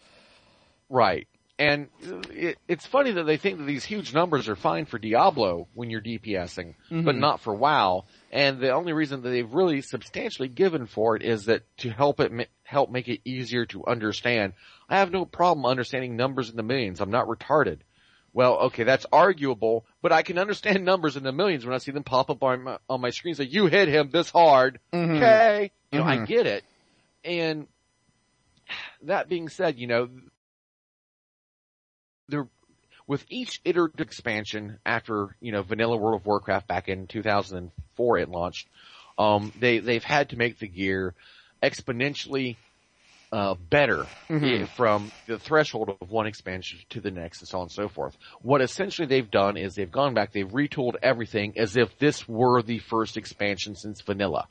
Right. And it, it's funny that they think that these huge numbers are fine for Diablo when you're DPSing, but Mhm. not for WoW. And the only reason that they've really substantially given for it is that to help it, help make it easier to understand. I have no problem understanding numbers in the millions. I'm not retarded. Well, okay, that's arguable, but I can understand numbers in the millions when I see them pop up on my, on my screen. Say, you hit him this hard. Mhm. Okay. You know, I Mhm. get it. And that being said, you know, there, with each iterative expansion after, you know, vanilla World of Warcraft back in 2004 it launched, um, they, they've had to make the gear exponentially, uh, better Mhm. eh, from the threshold of one expansion to the next and so on and so forth. What essentially they've done is they've gone back, they've retooled everything as if this were the first expansion since vanilla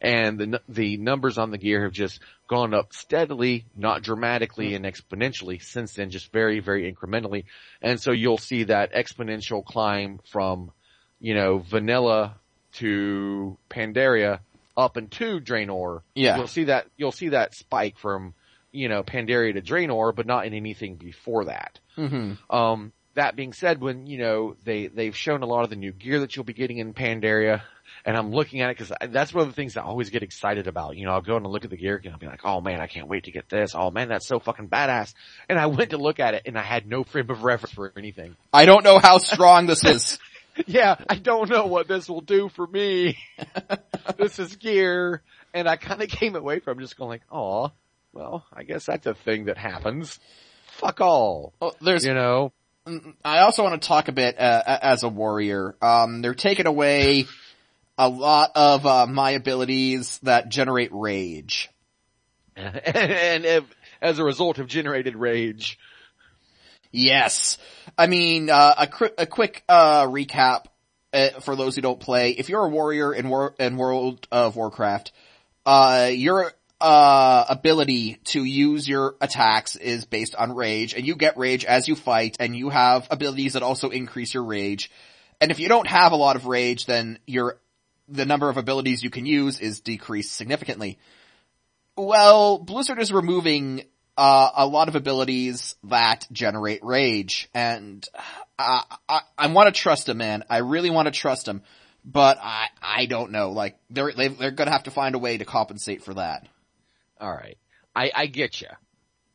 and the the numbers on the gear have just gone up steadily, not dramatically and exponentially since then, just very very incrementally. And so you'll see that exponential climb from, you know, vanilla to Pandaria up into Draenor. Yeah. You'll see that you'll see that spike from, you know, Pandaria to Draenor, but not in anything before that. Mm-hmm. Um, that being said, when, you know, they, they've shown a lot of the new gear that you'll be getting in Pandaria, and I'm looking at it because that's one of the things I always get excited about. You know, I'll go and look at the gear and I'll be like, oh man, I can't wait to get this. Oh man, that's so fucking badass. And I went to look at it and I had no frame of reference for anything. I don't know how strong this is. yeah, I don't know what this will do for me. this is gear. And I kind of came away from just going like, oh, well, I guess that's a thing that happens. Fuck all. Oh, there's You know? I also want to talk a bit uh, as a warrior. Um, they're taking away a lot of uh, my abilities that generate rage. and if, as a result have generated rage. Yes, I mean uh, a, cri- a quick uh, recap uh, for those who don't play. If you're a warrior in, War- in World of Warcraft, uh, your uh, ability to use your attacks is based on rage, and you get rage as you fight, and you have abilities that also increase your rage. And if you don't have a lot of rage, then your the number of abilities you can use is decreased significantly. Well, Blizzard is removing uh, a lot of abilities that generate rage, and uh, I, I want to trust him, man. I really want to trust him, but I I don't know. Like they're they they're gonna have to find a way to compensate for that. All right. I, I get you.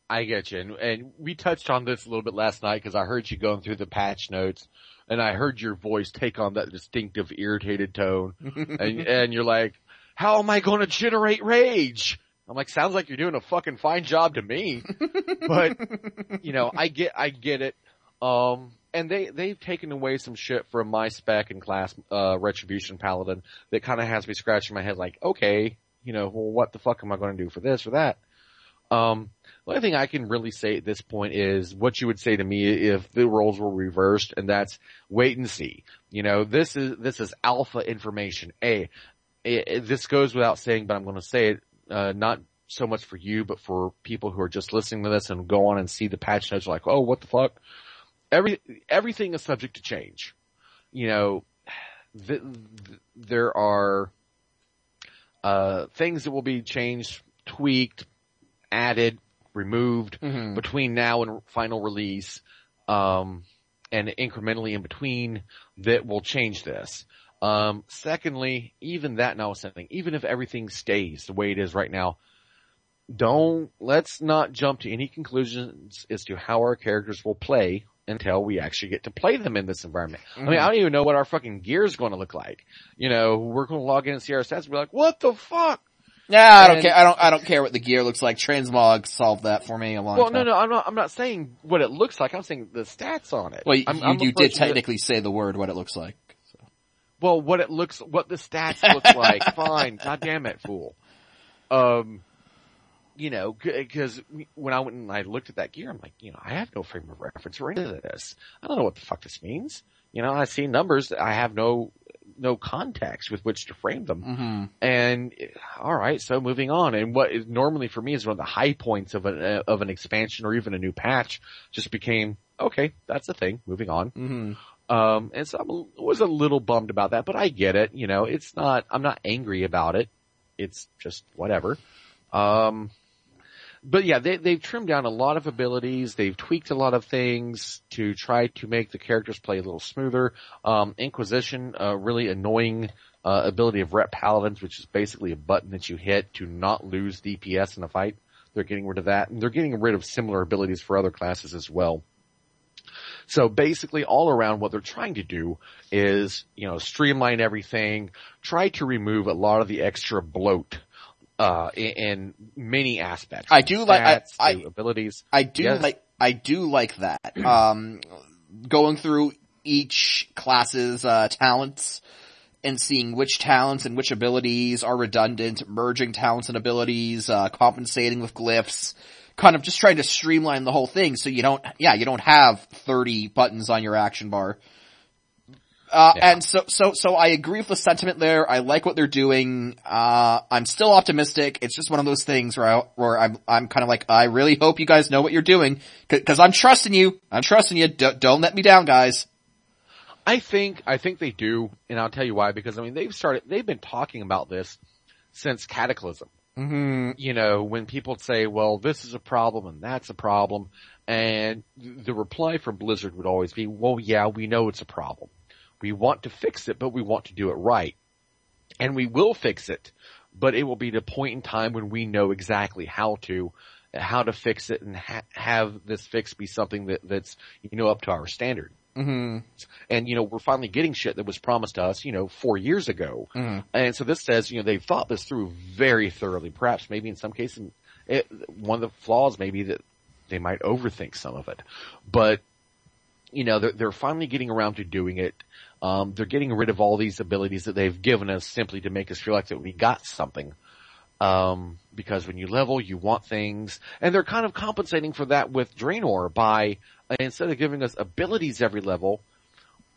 I get you. And, and we touched on this a little bit last night because I heard you going through the patch notes and I heard your voice take on that distinctive irritated tone and, and you're like, how am I going to generate rage? I'm like, sounds like you're doing a fucking fine job to me. but, you know, I get, I get it. Um, and they, they've taken away some shit from my spec and class, uh, Retribution Paladin that kind of has me scratching my head like, okay, you know, well, what the fuck am I going to do for this or that? Um, the only thing I can really say at this point is what you would say to me if the roles were reversed, and that's wait and see. You know, this is this is alpha information. A, it, it- this goes without saying, but I'm going to say it. Uh, not so much for you, but for people who are just listening to this and go on and see the patch notes, like, oh, what the fuck? Every everything is subject to change. You know, th- th- there are uh, things that will be changed, tweaked, added, removed Mhm. between now and final release, um, and incrementally in between that will change this. Um, secondly, even that notwithstanding, even if everything stays the way it is right now, don't, let's not jump to any conclusions as to how our characters will play until we actually get to play them in this environment. I Mm-hmm. mean, I don't even know what our fucking gear is going to look like. You know, we're going to log in and see our stats and be like, what the fuck? Yeah, I don't And- care. I don't. I don't care what the gear looks like. Transmog solved that for me a long Well, time. no, no, I'm not, I'm not saying what it looks like. I'm saying the stats on it. Well, you, I'm- you, I'm you did approaching it- technically say the word what it looks like. Well, what it looks, what the stats look like. Fine. God damn it, fool. Um, you know, because when I went and I looked at that gear, I'm like, you know, I have no frame of reference for any of this. I don't know what the fuck this means. You know, I see numbers. I have no, no context with which to frame them. Mm-hmm. And all right, so moving on. And what is normally for me is one of the high points of an uh, of an expansion or even a new patch just became okay. That's the thing. Moving on. Mm-hmm. Um, and so I was a little bummed about that, but I get it. You know, it's not. I'm not angry about it. It's just whatever. Um, but yeah, they, they've trimmed down a lot of abilities. They've tweaked a lot of things to try to make the characters play a little smoother. Um, Inquisition, a really annoying uh, ability of Ret Paladins, which is basically a button that you hit to not lose DPS in a fight. They're getting rid of that, and they're getting rid of similar abilities for other classes as well. So basically all around what they're trying to do is, you know, streamline everything, try to remove a lot of the extra bloat, uh, in, in many aspects. I do like- I- I- abilities. I do Yes. like. I do like that. Um, going through each class's uh, talents and seeing which talents and which abilities are redundant, merging talents and abilities, uh, compensating with glyphs, kind of just trying to streamline the whole thing so you don't, yeah, you don't have 30 buttons on your action bar. Uh, Yeah. and so, so, so I agree with the sentiment there. I like what they're doing. Uh, I'm still optimistic. It's just one of those things where I, where I'm, I'm kind of like, I really hope you guys know what you're doing. Cause, cause I'm trusting you. I'm trusting you. D- don't let me down, guys. I think, I think they do, and I'll tell you why, because I mean, they've started, they've been talking about this since Cataclysm. Mm-hmm. you know, when people say, well, this is a problem and that's a problem, and the reply from Blizzard would always be, well, yeah, we know it's a problem. We want to fix it, but we want to do it right. And we will fix it, but it will be the point in time when we know exactly how to, how to fix it and ha- have this fix be something that, that's, you know, up to our standard. Mm-hmm. And, you know, we're finally getting shit that was promised to us, you know, four years ago. Mhm. And so this says, you know, they've thought this through very thoroughly. Perhaps maybe in some cases, it, one of the flaws may be that they might overthink some of it. But, you know, they're, they're finally getting around to doing it. Um, they're getting rid of all these abilities that they've given us simply to make us feel like that we got something. Um, because when you level, you want things, and they're kind of compensating for that with Draenor by, instead of giving us abilities every level,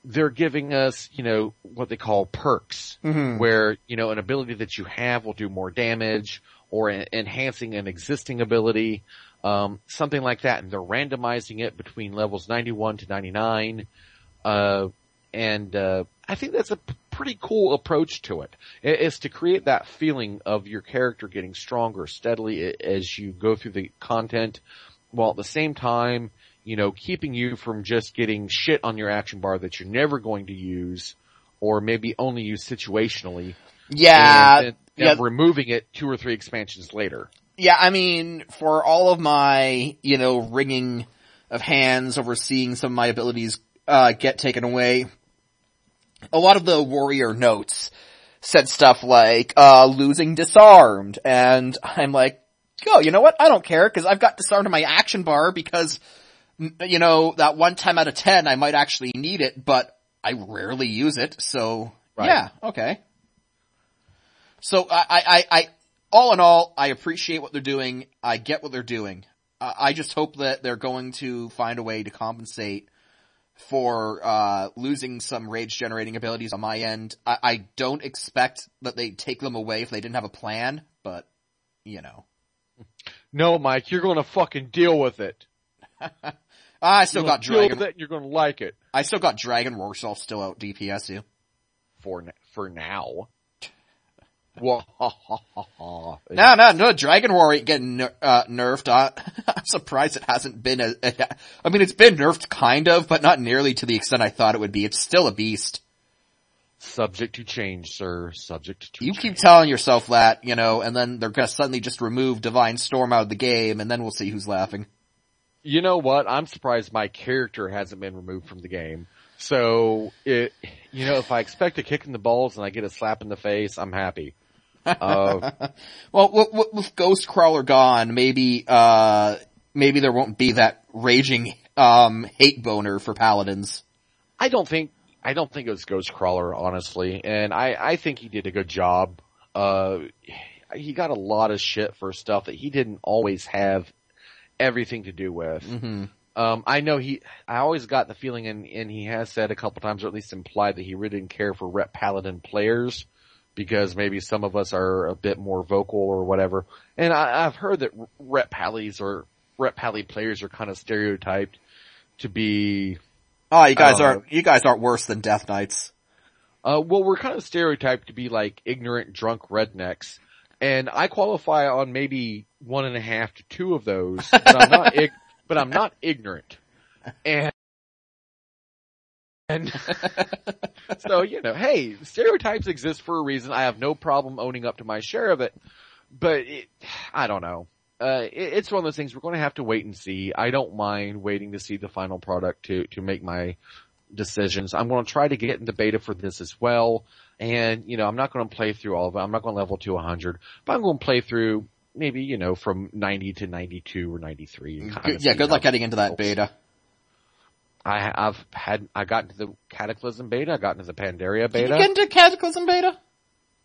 they're giving us, you know, what they call perks, Mhm. where, you know, an ability that you have will do more damage, or en- enhancing an existing ability, um, something like that, and they're randomizing it between levels 91 to 99, uh, and, uh, I think that's a p- pretty cool approach to it. It is to create that feeling of your character getting stronger steadily as you go through the content, while at the same time, you know, keeping you from just getting shit on your action bar that you're never going to use, or maybe only use situationally, Yeah. and then yeah. removing it two or three expansions later. Yeah, I mean, for all of my, you know, wringing of hands over seeing some of my abilities, uh, get taken away, a lot of the warrior notes said stuff like, uh, losing disarmed, and I'm like, oh, you know what? I don't care, cause I've got disarmed in my action bar because, you know, that one time out of ten I might actually need it, but I rarely use it, so, Right. yeah, okay. So I, I, I, I, all in all, I appreciate what they're doing. I get what they're doing. I just hope that they're going to find a way to compensate for uh, losing some rage generating abilities on my end. I, I don't expect that they take them away if they didn't have a plan, but you know, No, Mike, you're going to fucking deal with it. I still You're got deal dragon. with it and you're going to like it. I still got dragon roar, still out DPS you. For, for now. No, no, no, Dragon Roar ain't getting ner- uh, nerfed. Uh, I'm surprised it hasn't been a, a, I mean, it's been nerfed kind of, but not nearly to the extent I thought it would be. It's still a beast. Subject to change, sir. Subject to You change. keep telling yourself that, you know, and then they're gonna suddenly just remove Divine Storm out of the game, and then we'll see who's laughing. You know what? I'm surprised my character hasn't been removed from the game. So it, you know, if I expect a kick in the balls and I get a slap in the face, I'm happy. Uh, Well, with, with- with Ghostcrawler gone, maybe, uh, maybe there won't be that raging, um, hate boner for paladins. I don't think I don't think it was Ghostcrawler, honestly, and I I think he did a good job. Uh, he got a lot of shit for stuff that he didn't always have everything to do with. Mm-hmm. Um, I know he. I always got the feeling, and and he has said a couple times, or at least implied, that he really didn't care for Ret Paladin players because maybe some of us are a bit more vocal or whatever. And I, I've heard that Ret Pallies or Ret Pally players are kind of stereotyped to be Oh, you guys Uh, aren't, you guys aren't worse than Death Knights. Uh, well, we're kind of stereotyped to be like ignorant, drunk rednecks, and I qualify on maybe one and a half to two of those. But I'm not, ig- but I'm not ignorant, and and so you know, hey, stereotypes exist for a reason. I have no problem owning up to my share of it, but it, I don't know. Uh, it, it's one of those things we're going to have to wait and see. I don't mind waiting to see the final product to to make my decisions. I'm going to try to get into beta for this as well. And, you know, I'm not going to play through all of it. I'm not going to level to 100, but I'm going to play through maybe, you know, from 90 to 92 or 93. Good, yeah, good luck getting into that beta. I, I've had, I got into the Cataclysm beta. I got into the Pandaria Did beta. you get into Cataclysm beta?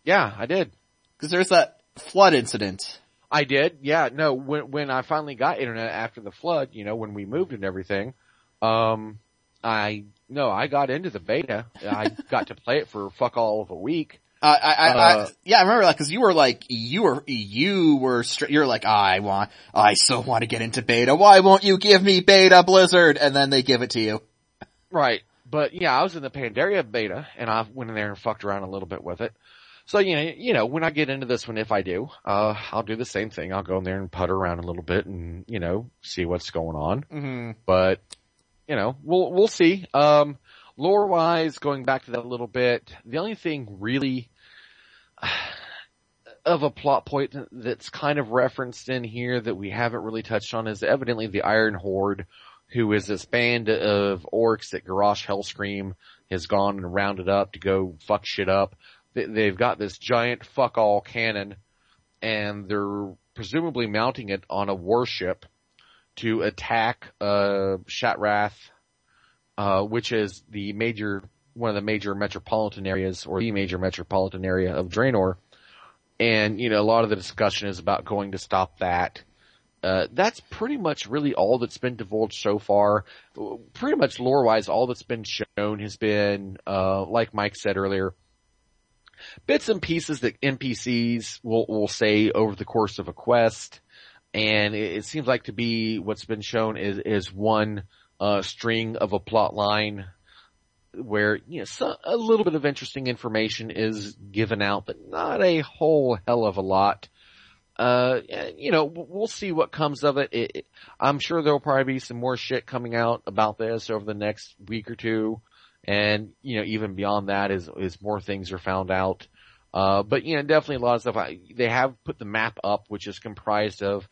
yeah, I did. Cause there's that flood incident. I did. Yeah, no, when, when I finally got internet after the flood, you know, when we moved and everything, um, I, no, I got into the beta. I got to play it for fuck all of a week. Uh, I, I, I, Uh, yeah, I remember that because you were like, you were, you were, str- you're like, I want, I so want to get into beta. Why won't you give me beta, Blizzard? And then they give it to you. Right. But yeah, I was in the Pandaria beta and I went in there and fucked around a little bit with it. So you know, you know, when I get into this one, if I do, uh, I'll do the same thing. I'll go in there and putter around a little bit and, you know, see what's going on. Mm-hmm. But, you know, we'll, we'll see. Um, lore wise, going back to that a little bit, the only thing really of a plot point that's kind of referenced in here that we haven't really touched on is evidently the Iron Horde, who is this band of orcs that Garrosh Hellscream has gone and rounded up to go fuck shit up. They- They've got this giant fuck all cannon and they're presumably mounting it on a warship to attack, uh, Shattrath, uh, which is the major, one of the major metropolitan areas or the major metropolitan area of Draenor. And, you know, a lot of the discussion is about going to stop that. Uh, that's pretty much really all that's been divulged so far. Pretty much lore-wise, all that's been shown has been, uh, like Mike said earlier, bits and pieces that NPCs will, will say over the course of a quest. And it, it seems like to be what's been shown is, is one, uh, string of a plot line where, you know, so, a little bit of interesting information is given out, but not a whole hell of a lot. Uh, you know, we'll see what comes of it. it, it I'm sure there'll probably be some more shit coming out about this over the next week or two. And, you know, even beyond that is, is more things are found out. Uh, but you know, definitely a lot of stuff. I, they have put the map up, which is comprised of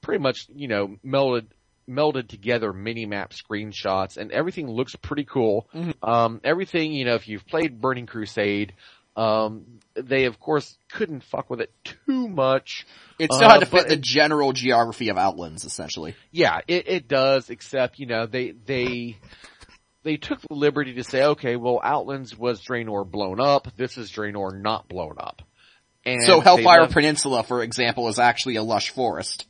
pretty much, you know, melded, melded together mini map screenshots and everything looks pretty cool. Um, everything, you know, if you've played Burning Crusade, um, they of course couldn't fuck with it too much. It still Uh, had to fit the it- general geography of Outlands, essentially. Yeah, it, it does, except, you know, they, they, they took the liberty to say, okay, well, Outlands was Draenor blown up. This is Draenor not blown up. And so Hellfire Peninsula, for example, is actually a lush forest.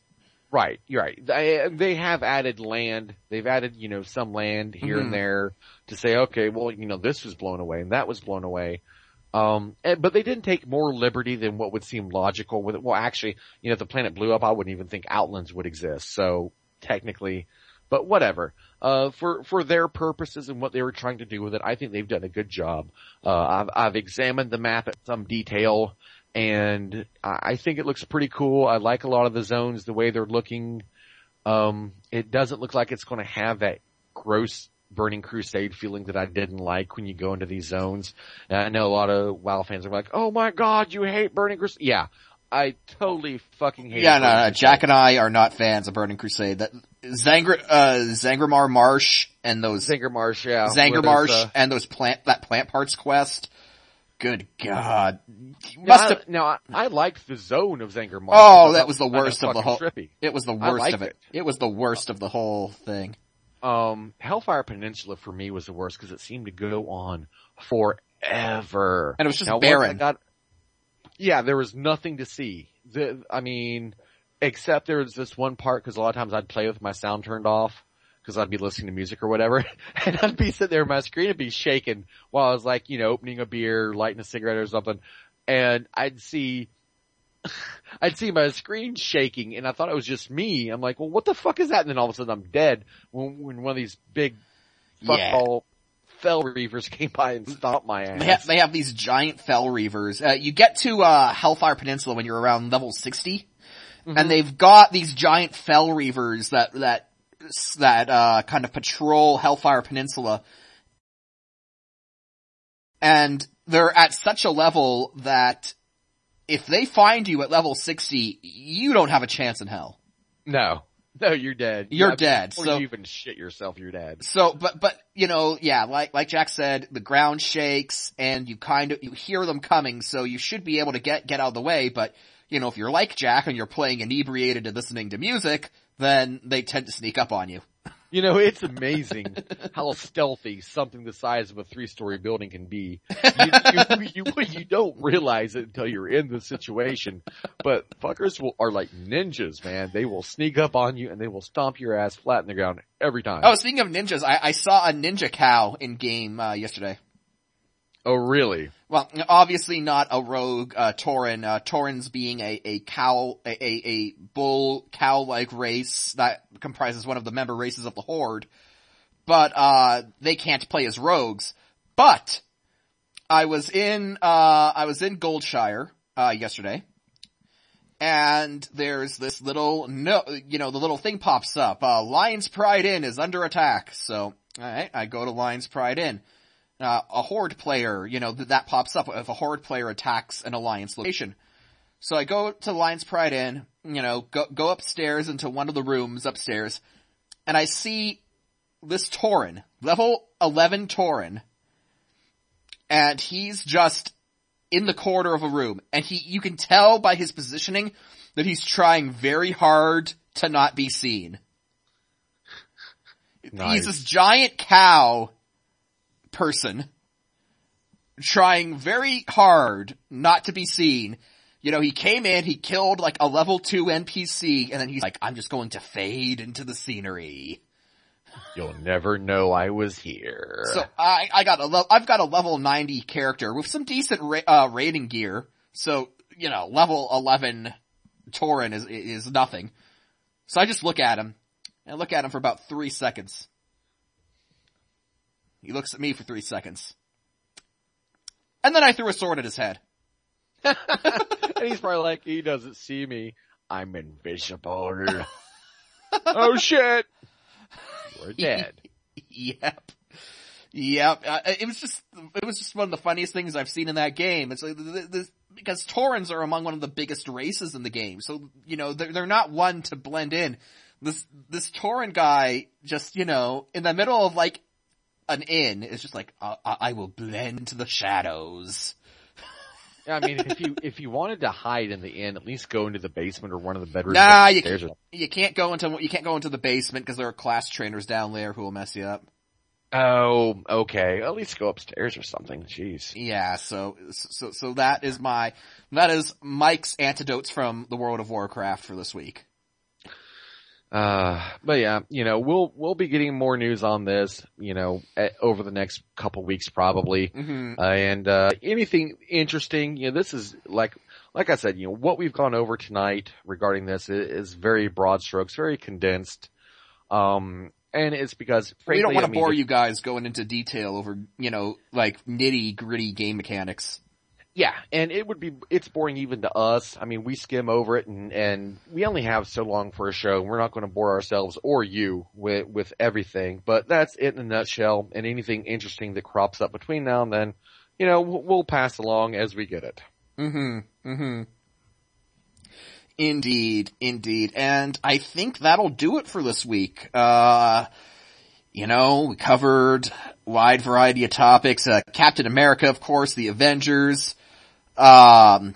Right, you're right. They, they have added land. They've added, you know, some land here Mhm. and there to say, okay, well, you know, this was blown away and that was blown away. Um, and, but they didn't take more liberty than what would seem logical with it. Well, actually, you know, if the planet blew up, I wouldn't even think Outlands would exist. So technically, but whatever. Uh, for, for their purposes and what they were trying to do with it, I think they've done a good job. Uh, I've, I've examined the map at some detail and I I think it looks pretty cool. I like a lot of the zones, the way they're looking. Um, it doesn't look like it's going to have that gross Burning Crusade feeling that I didn't like when you go into these zones. And I know a lot of WoW fans are like, "Oh my god, you hate Burning Crusade." Yeah, I totally fucking hate. Yeah, no, no, Crusade. Jack and I are not fans of Burning Crusade. That uh, Zangarmar Marsh and those Zangarmarsh, yeah. Zanger where Marsh uh, and those plant, that plant parts quest. Good God. now, Must I, have, now I, I liked the zone of Zangarmarsh. oh, that was the worst of the whole, Trippy. it was the worst of it. it. It was the worst of the whole thing. Um, Hellfire Peninsula for me was the worst because it seemed to go on forever. And it was just Now, barren. got- yeah, there was nothing to see. The, I mean, except there was this one part because a lot of times I'd play with my sound turned off because I'd be listening to music or whatever, and I'd be sitting there, my screen would be shaking while I was like, you know, opening a beer, lighting a cigarette or something, and I'd see. I'd see my screen shaking and I thought it was just me. I'm like, well, what the fuck is that? And then all of a sudden I'm dead when, when one of these big Yeah. fuckball Fel Reavers came by and stomped my ass. They have, they have these giant Fel Reavers. Uh, you get to, uh, Hellfire Peninsula when you're around level 60, Mm-hmm. and they've got these giant Fel Reavers that, that, that, uh, kind of patrol Hellfire Peninsula. And they're at such a level that if they find you at level 60, you don't have a chance in hell. no, no, you're dead. You're Yeah, dead, so- you even shit yourself, you're dead. So, but, but, you know, yeah, like, like Jack said, the ground shakes and you kind of, you hear them coming, so you should be able to get, get out of the way, but, you know, if you're like Jack and you're playing inebriated and listening to music, then they tend to sneak up on you. You know, it's amazing how stealthy something the size of a three-story building can be. You, you, you, you don't realize it until you're in the situation, but fuckers will, are like ninjas, man. They will sneak up on you and they will stomp your ass flat in the ground every time. Oh, speaking of ninjas, I, I saw a ninja cow in game, uh, yesterday. Oh really? Well, obviously not a rogue, uh, Tauren, uh, Taurens being a, a cow, a, a, a bull cow-like race that comprises one of the member races of the Horde. But, uh, they can't play as rogues. But, I was in, uh, I was in Goldshire, uh, yesterday. And there's this little, no, you know, the little thing pops up, uh, Lion's Pride Inn is under attack. So, alright, I go to Lion's Pride Inn uh, a horde player, you know, th- that pops up if a horde player attacks an alliance location. So I go to Lion's Pride Inn, you know, go, go upstairs into one of the rooms upstairs, and I see this Tauren, level 11 Tauren, and he's just in the corner of a room, and he, you can tell by his positioning that he's trying very hard to not be seen. Nice. He's this giant cow person trying very hard not to be seen. You know, he came in, he killed like a level 2 NPC, and then he's like, I'm just going to fade into the scenery. You'll never know I was here. So I, I got a level, I've got a level 90 character with some decent ra- uh, rating gear. So, you know, level 11 Tauren is, is nothing. So I just look at him, and look at him for about three seconds. He looks at me for three seconds. And then I threw a sword at his head. and he's probably like, he doesn't see me. I'm invisible. oh shit. We're dead. yep. Yep. Uh, it was just, it was just one of the funniest things I've seen in that game. It's like, th- this, because Taurens are among one of the biggest races in the game. So, you know, they're, they're not one to blend in. This, this Tauren guy just, you know, in the middle of like an inn is just like, I, I will blend into the shadows. Yeah, I mean, if you, if you wanted to hide in the inn, at least go into the basement or one of the bedrooms. Nah, you can't, or- you can't go into, you can't go into the basement because there are class trainers down there who will mess you up. Oh, okay. At least go upstairs or something. Jeez. Yeah, so, so, so that is my, that is Mike's antidotes from the World of Warcraft for this week. Uh, but yeah, you know, we'll, we'll be getting more news on this, you know, eh, over the next couple weeks probably. hmm Uh, and, uh, anything interesting, you know, this is like, like I said, you know, what we've gone over tonight regarding this is, is very broad strokes, very condensed. Um, and it's because We don't want I to mean, bore you guys going into detail over, you know, like nitty gritty game mechanics. Yeah, and it would be, it's boring even to us. I mean, we skim over it and, and we only have so long for a show. We're not going to bore ourselves or you with, with everything, but that's it in a nutshell. And anything interesting that crops up between now and then, you know, we'll, pass along as we get it. Mm-hmm. Mm-hmm. Indeed, indeed. And I think that'll do it for this week. Uh, you know, we covered wide variety of topics. Uh, Captain America, of course, the Avengers, um,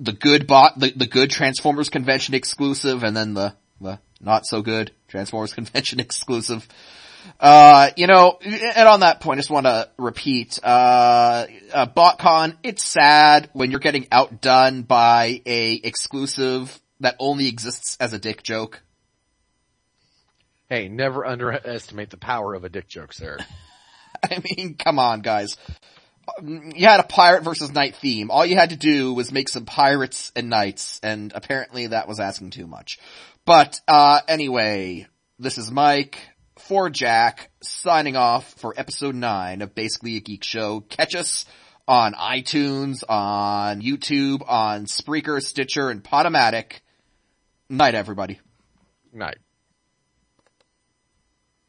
the good bot, the, the good Transformers convention exclusive, and then the, the not so good Transformers convention exclusive. Uh, you know, and on that point, I just want to repeat, uh, uh, BotCon, it's sad when you're getting outdone by a exclusive that only exists as a dick joke. Hey, never underestimate the power of a dick joke, sir. I mean, come on, guys. You had a pirate versus knight theme. All you had to do was make some pirates and knights, and apparently that was asking too much. But, uh, anyway, this is Mike for Jack signing off for episode 9 of Basically a Geek Show. Catch us on iTunes, on YouTube, on Spreaker, Stitcher, and Podomatic. Night, everybody. Night.